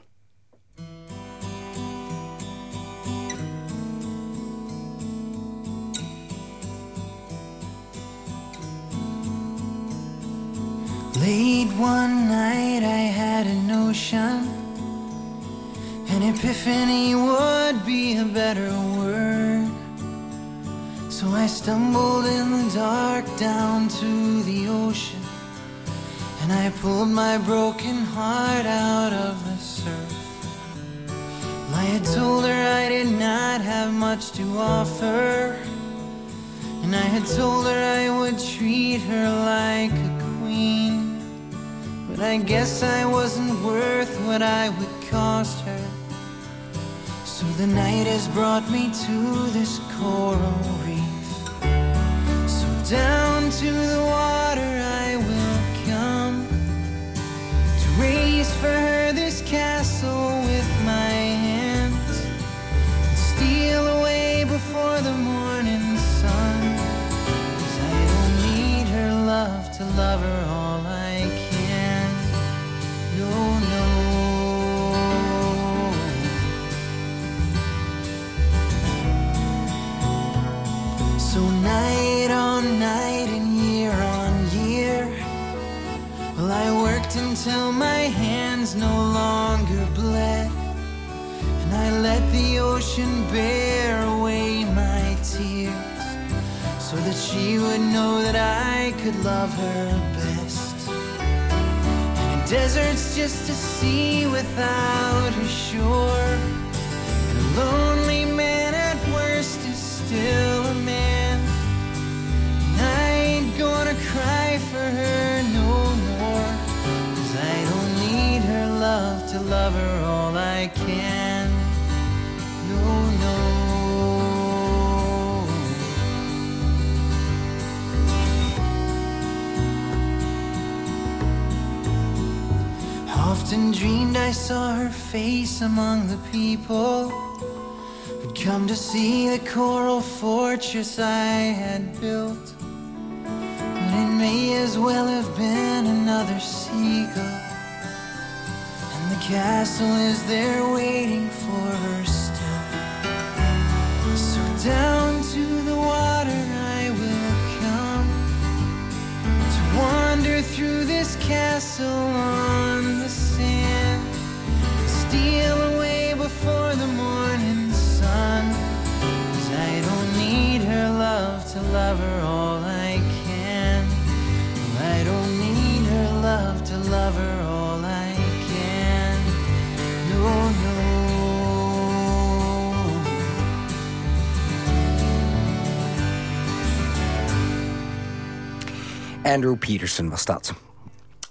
Late one night I had a notion. An epiphany would be a better word. So I stumbled in the dark down to the ocean And I pulled my broken heart out of the surf I had told her I did not have much to offer And I had told her I would treat her like a queen But I guess I wasn't worth what I would cost her. So the night has brought me to this coral reef. So down to the water I raise for her this castle with my hands and steal away before the morning sun. 'Cause I don't need her love to love her all no longer bled, and I let the ocean bear away my tears, so that she would know that I could love her best. And desert's just a sea without a shore, and a love her all I can. No, no. Often dreamed I saw her face among the people who'd come to see the coral fortress I had built. But it may as well have been another seagull. Castle is there waiting for her still. So down to the water I will come to wander through this castle on the sand. Steal away before the morning sun. 'Cause I don't need her love to love her all I can. I don't need her love to love her Andrew Peterson was dat.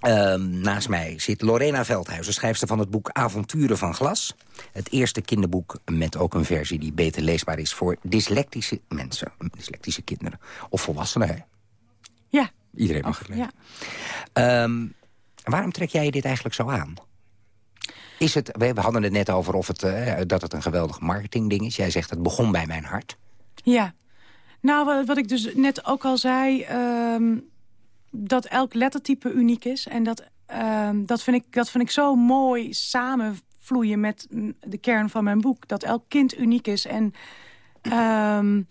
Ehm, naast mij zit Lorena Veldhuizen, schrijfster van het boek Avonturen van Glas. Het eerste kinderboek met ook een versie die beter leesbaar is... voor dyslectische mensen, dyslectische kinderen. Of volwassenen, hè? Ja. Iedereen mag het lezen. Ja. Ehm, waarom trek jij dit eigenlijk zo aan? Is het, we hadden het net over of het, eh, dat het een geweldig marketingding is. Jij zegt het begon bij mijn hart. Ja. Nou, wat, wat ik dus net ook al zei... ehm, dat elk lettertype uniek is. En dat, ehm, dat, vind ik, dat vind ik zo mooi samenvloeien met de kern van mijn boek. Dat elk kind uniek is en ehm,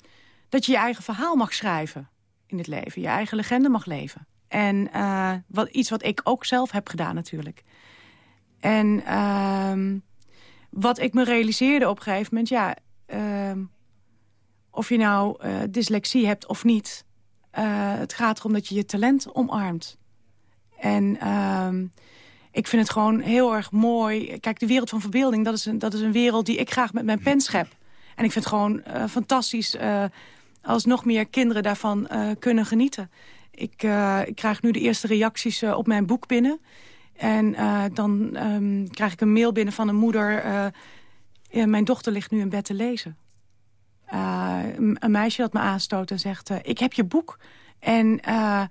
dat je je eigen verhaal mag schrijven in het leven. Je eigen legende mag leven. En eh, wat, iets wat ik ook zelf heb gedaan natuurlijk. En ehm, wat ik me realiseerde op een gegeven moment... ja, of je nou eh, dyslexie hebt of niet... eh, het gaat erom dat je je talent omarmt. En ehm, ik vind het gewoon heel erg mooi. Kijk, de wereld van verbeelding, dat is een, dat is een wereld die ik graag met mijn pen schep. En ik vind het gewoon eh, fantastisch eh, als nog meer kinderen daarvan kunnen genieten. Ik, ik krijg nu de eerste reacties op mijn boek binnen. En dan ehm, krijg ik een mail binnen van een moeder... mijn dochter ligt nu in bed te lezen. Uh, een meisje dat me aanstoot en zegt... eh, ik heb je boek en eh,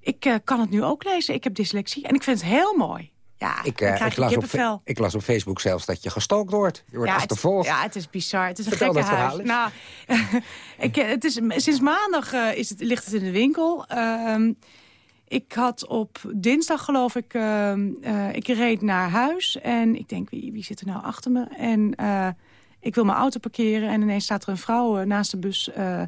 ik eh, kan het nu ook lezen. Ik heb dyslexie en ik vind het heel mooi. Ja, Ik, eh, ik, las op, ik las op Facebook zelfs dat je gestalkt wordt. Je wordt Ja, het, ja, het is bizar. Het is een Vertel gekke huis. verhaal Nou, ik, eh, het is, sinds maandag eh, is het, ligt het in de winkel. Ehm, ik had op dinsdag, geloof ik, ehm, eh, ik reed naar huis. En ik denk, wie, wie zit er nou achter me? En eh, ik wil mijn auto parkeren. En ineens staat er een vrouw eh, naast de bus eh,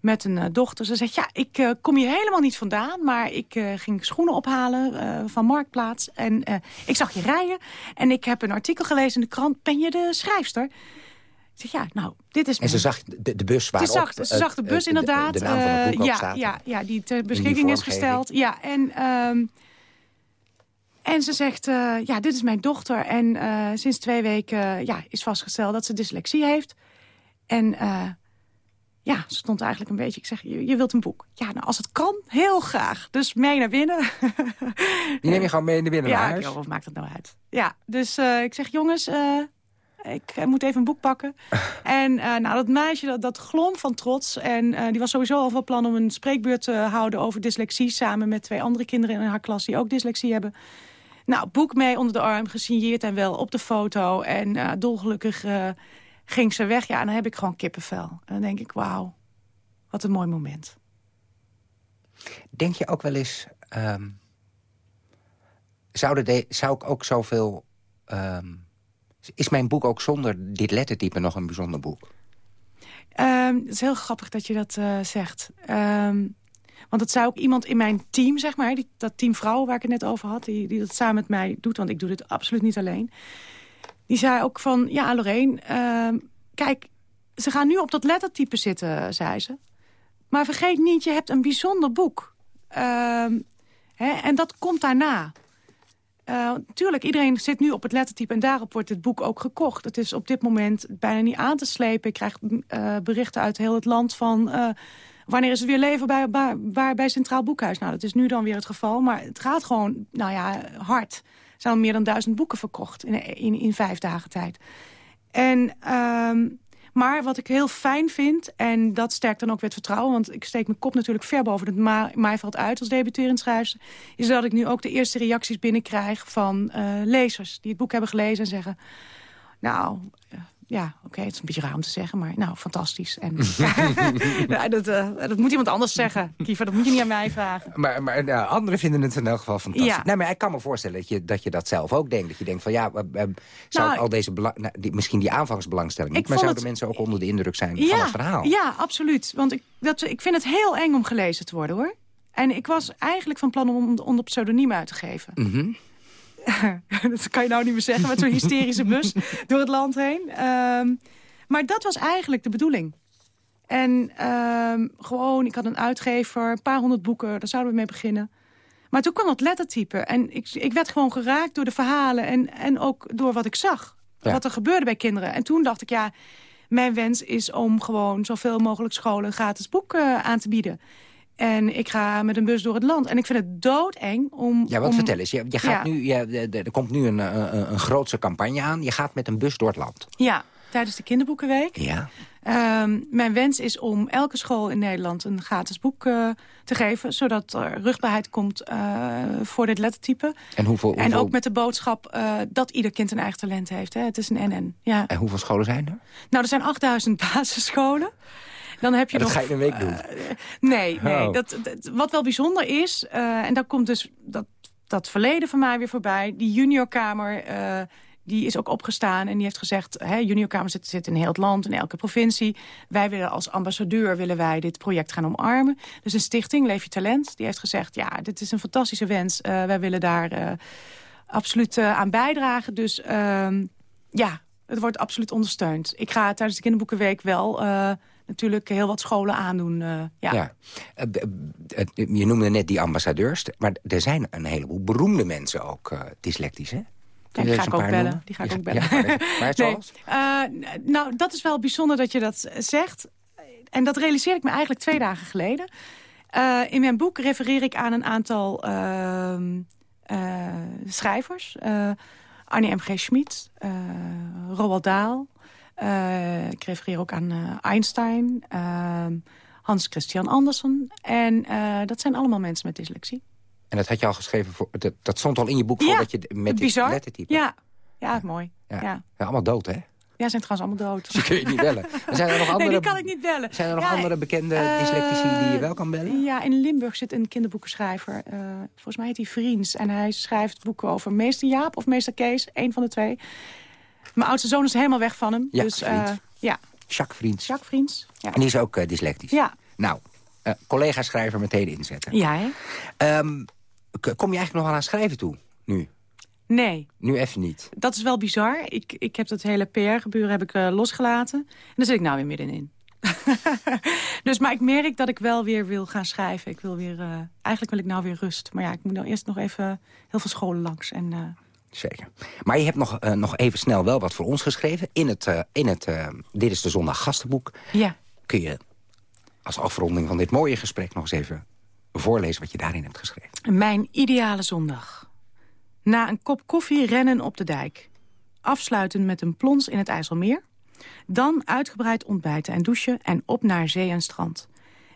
met een eh, dochter. Ze zegt, ja, ik kom hier helemaal niet vandaan. Maar ik ging schoenen ophalen van Marktplaats. En ik zag je rijden. En ik heb een artikel gelezen in de krant. Ben je de schrijfster? Ik zeg, ja, nou, dit is En ze mijn- zag de, de bus ze waarop... zag, ze zag de bus inderdaad. De, de naam van het boek ook ja, staat. ja, ja, die ter beschikking is gesteld. Ja, en, ehm, en ze zegt, eh, ja, dit is mijn dochter. En eh, sinds twee weken ja, is vastgesteld dat ze dyslexie heeft. En eh, ja, stond eigenlijk een beetje... Ik zeg, je, je wilt een boek. Ja, nou, als het kan, heel graag. Dus mee naar binnen. Die neem je gewoon mee naar binnen ja, naar huis? Ja, of maakt het nou uit? Ja, dus ik zeg, jongens, ik moet even een boek pakken. en uh, nou, dat meisje, dat, dat glom van trots. En die was sowieso al van plan om een spreekbeurt te houden over dyslexie... samen met twee andere kinderen in haar klas die ook dyslexie hebben. Nou, boek mee onder de arm, gesigneerd en wel op de foto. En dolgelukkig ging ze weg. Ja, en dan heb ik gewoon kippenvel. En dan denk ik, wauw, wat een mooi moment. Denk je ook wel eens... Um, zou, de, zou ik ook zoveel... Um, is mijn boek ook zonder dit lettertype nog een bijzonder boek? Um, het is heel grappig dat je dat uh, zegt. Want dat zou ook iemand in mijn team, zeg maar... Die, dat team vrouwen waar ik het net over had... Die, die dat samen met mij doet, want ik doe dit absoluut niet alleen... Die zei ook van, ja Lorraine, uh, kijk, ze gaan nu op dat lettertype zitten, zei ze. Maar vergeet niet, je hebt een bijzonder boek. Uh, hè, en dat komt daarna. Uh, tuurlijk, iedereen zit nu op het lettertype en daarop wordt het boek ook gekocht. Het is op dit moment bijna niet aan te slepen. Ik krijg uh, berichten uit heel het land van... Uh, wanneer is het weer leven bij, bij, Centraal Boekhuis? Nou, dat is nu dan weer het geval, maar het gaat gewoon, nou ja, hard zijn al meer dan duizend boeken verkocht in, in, in vijf dagen tijd. En, um, maar wat ik heel fijn vind, en dat sterkt dan ook weer het vertrouwen... want ik steek mijn kop natuurlijk ver boven het ma maaiveld uit als debuterend schrijver... is dat ik nu ook de eerste reacties binnenkrijg van uh, lezers... die het boek hebben gelezen en zeggen... nou, ja, oké, okay, het is een beetje raar om te zeggen, maar nou, fantastisch. En, ja, dat, uh, dat moet iemand anders zeggen. Kiefer, dat moet je niet aan mij vragen. Maar, maar nou, anderen vinden het in elk geval fantastisch. Ja. Nee, maar ik kan me voorstellen dat je, dat je dat zelf ook denkt. Dat je denkt van ja, uh, zou nou, al deze nou, die, misschien die aanvangsbelangstelling niet... maar zouden het... mensen ook onder de indruk zijn ja, van het verhaal? Ja, absoluut. Want ik, dat, ik vind het heel eng om gelezen te worden, hoor. En ik was eigenlijk van plan om onder pseudoniem uit te geven. Mm -hmm. dat kan je nou niet meer zeggen met zo'n hysterische bus door het land heen. Um, maar dat was eigenlijk de bedoeling. En um, gewoon, ik had een uitgever, een paar honderd boeken, daar zouden we mee beginnen. Maar toen kwam dat lettertype. En ik, ik werd gewoon geraakt door de verhalen en, en ook door wat ik zag. Ja. Wat er gebeurde bij kinderen. En toen dacht ik, ja, mijn wens is om gewoon zoveel mogelijk scholen een gratis boek uh, aan te bieden. En ik ga met een bus door het land. En ik vind het doodeng om... Ja, wat om... vertel eens. Je, je gaat ja. nu, je, er komt nu een, een, een grootse campagne aan. Je gaat met een bus door het land. Ja, tijdens de kinderboekenweek. Ja. Um, mijn wens is om elke school in Nederland een gratis boek uh, te geven... zodat er rugbaarheid komt uh, voor dit lettertype. En, hoeveel, hoeveel... en ook met de boodschap uh, dat ieder kind een eigen talent heeft. Hè. Het is een NN. Ja. En hoeveel scholen zijn er? Nou, er zijn 8000 basisscholen. Dan heb je dat nog, ga je in een week doen? Uh, nee, nee. Oh. Dat, dat, wat wel bijzonder is, uh, en daar komt dus dat, dat verleden van mij weer voorbij. Die juniorkamer, uh, die is ook opgestaan en die heeft gezegd... Hè, juniorkamer zit, zit in heel het land, in elke provincie. Wij willen als ambassadeur willen wij dit project gaan omarmen. Dus een stichting, Leef je Talent, die heeft gezegd... ja, dit is een fantastische wens. wij willen daar absoluut aan bijdragen. Dus ehm, ja, het wordt absoluut ondersteund. Ik ga tijdens de kinderboekenweek wel natuurlijk heel wat scholen aandoen. Uh, ja. ja. je noemde net die ambassadeurs, maar er zijn een heleboel beroemde mensen ook uh, dyslectisch, hè? Ja, die ga ik ook bellen. Die ga ik ook bellen. Ja, maar het nee. uh, nou, dat is wel bijzonder dat je dat zegt. En dat realiseer ik me eigenlijk twee dagen geleden. In mijn boek refereer ik aan een aantal uh, schrijvers. Arnie M.G. Schmid, Roald Dahl, uh, ik refereer ook aan uh, Einstein, uh, Hans Christian Andersen. En dat zijn allemaal mensen met dyslexie. En dat had je al geschreven, voor, dat, dat stond al in je boek ja, dat je met bizar. die lettertype. Ja, ja, mooi. Ja. Allemaal dood, hè? Ja, zijn trouwens allemaal dood. Die kun je niet bellen. zijn er nog andere, nee, die kan ik niet bellen. Zijn er nog ja, andere bekende uh, dyslectici die je wel kan bellen? Ja, in Limburg zit een kinderboekenschrijver. Uh, volgens mij heet hij Vriends. En hij schrijft boeken over meester Jaap of meester Kees. Een van de twee. Mijn oudste zoon is helemaal weg van hem. Ja, dus, uh, ja. Jacques Vriends. Jacques Vriends, ja. En die is ook uh, dyslectisch. Ja. Nou, uh, collega-schrijver meteen inzetten. Ja, hè? Um, kom je eigenlijk nog wel aan schrijven toe, nu? Nee. Nu even niet? Dat is wel bizar. Ik, ik heb dat hele PR-gebeuren heb ik losgelaten. En daar zit ik nou weer middenin. dus, maar ik merk dat ik wel weer wil gaan schrijven. Ik wil weer, uh, eigenlijk wil ik nou weer rust. Maar ja, ik moet nou eerst nog even heel veel scholen langs. En, uh, Zeker. Maar je hebt nog, uh, nog even snel wel wat voor ons geschreven. In het, uh, in het uh, Dit is de Zondag gastenboek ja. kun je als afronding van dit mooie gesprek nog eens even voorlezen wat je daarin hebt geschreven. Mijn ideale zondag. Na een kop koffie rennen op de dijk. Afsluiten met een plons in het IJsselmeer. Dan uitgebreid ontbijten en douchen en op naar zee en strand.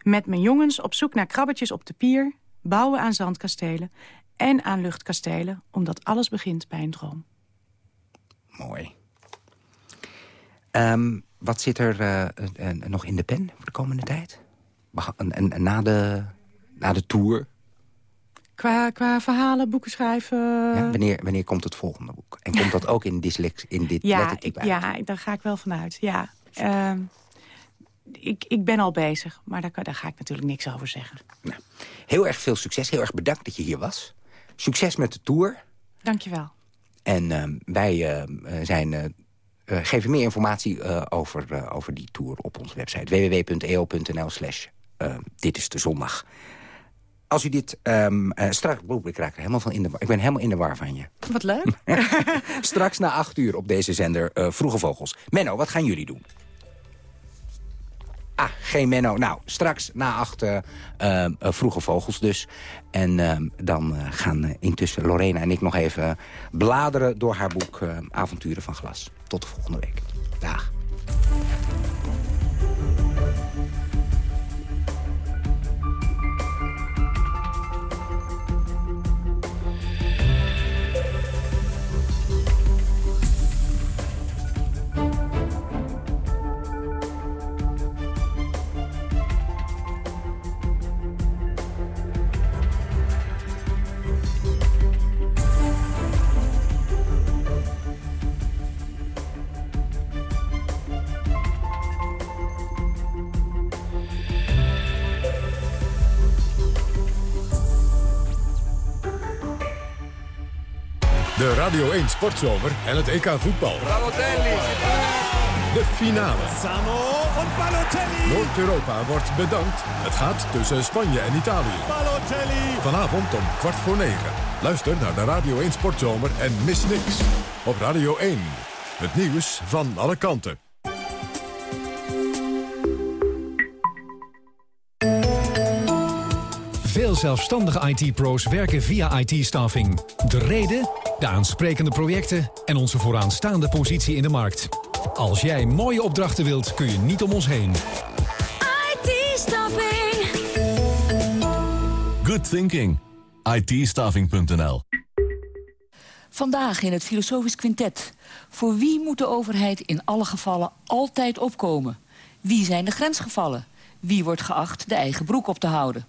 Met mijn jongens op zoek naar krabbetjes op de pier... bouwen aan zandkastelen en aan luchtkastelen... omdat alles begint bij een droom. Mooi. Ehm, wat zit er uh, nog in de pen voor de komende tijd? En, en, na, de, na de tour? Qua, qua verhalen, boeken schrijven... Ja, wanneer, wanneer komt het volgende boek? En komt dat ook in, dyslex, in dit ja, lettertype ik, Ja, daar ga ik wel vanuit. Ja. Uh, ik, ik ben al bezig, maar daar, daar ga ik natuurlijk niks over zeggen. Nou, heel erg veel succes. Heel erg bedankt dat je hier was. Succes met de tour. Dankjewel. En uh, wij uh, zijn, uh, geven meer informatie over, over die tour op onze website. www.eo.nl slash dit is de zondag. Als u dit um, straks... Ik raak er helemaal van in de war. Ik ben helemaal in de war van je. Wat leuk. straks na acht uur op deze zender Vroege Vogels. Menno, wat gaan jullie doen? Ah, geen Menno. Nou, straks na acht uh, vroege vogels dus. En uh, dan gaan intussen Lorena en ik nog even bladeren door haar boek Avonturen van Glas. Tot de volgende week. Dag. De Radio 1 Sportzomer en het EK voetbal. Balotelli. De finale. Samo en Balotelli. Noord-Europa wordt bedankt. Het gaat tussen Spanje en Italië. Balotelli. Vanavond om kwart voor negen. Luister naar de Radio 1 Sportzomer en mis niks. Op Radio 1. Het nieuws van alle kanten. Veel zelfstandige IT-pro's werken via IT-staffing. De reden, de aansprekende projecten en onze vooraanstaande positie in de markt. Als jij mooie opdrachten wilt, kun je niet om ons heen. IT-staffing. Good thinking. it Vandaag in het Filosofisch Quintet. Voor wie moet de overheid in alle gevallen altijd opkomen? Wie zijn de grensgevallen? Wie wordt geacht de eigen broek op te houden?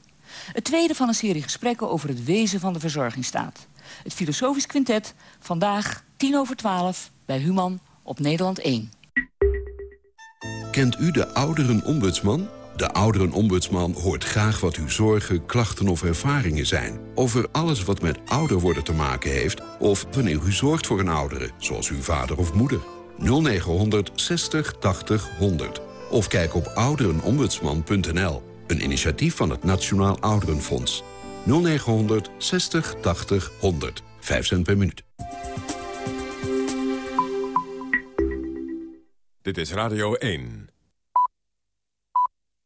Het tweede van een serie gesprekken over het wezen van de verzorgingsstaat. Het Filosofisch Quintet, vandaag 10 over 12 bij Human op Nederland 1. Kent u de ouderenombudsman? De ouderenombudsman hoort graag wat uw zorgen, klachten of ervaringen zijn. Over alles wat met ouder worden te maken heeft... of wanneer u zorgt voor een oudere, zoals uw vader of moeder. 0900 60 80 100. Of kijk op ouderenombudsman.nl. Een initiatief van het Nationaal Ouderenfonds. 0900 60 80 100. 5 cent per minuut. Dit is Radio 1.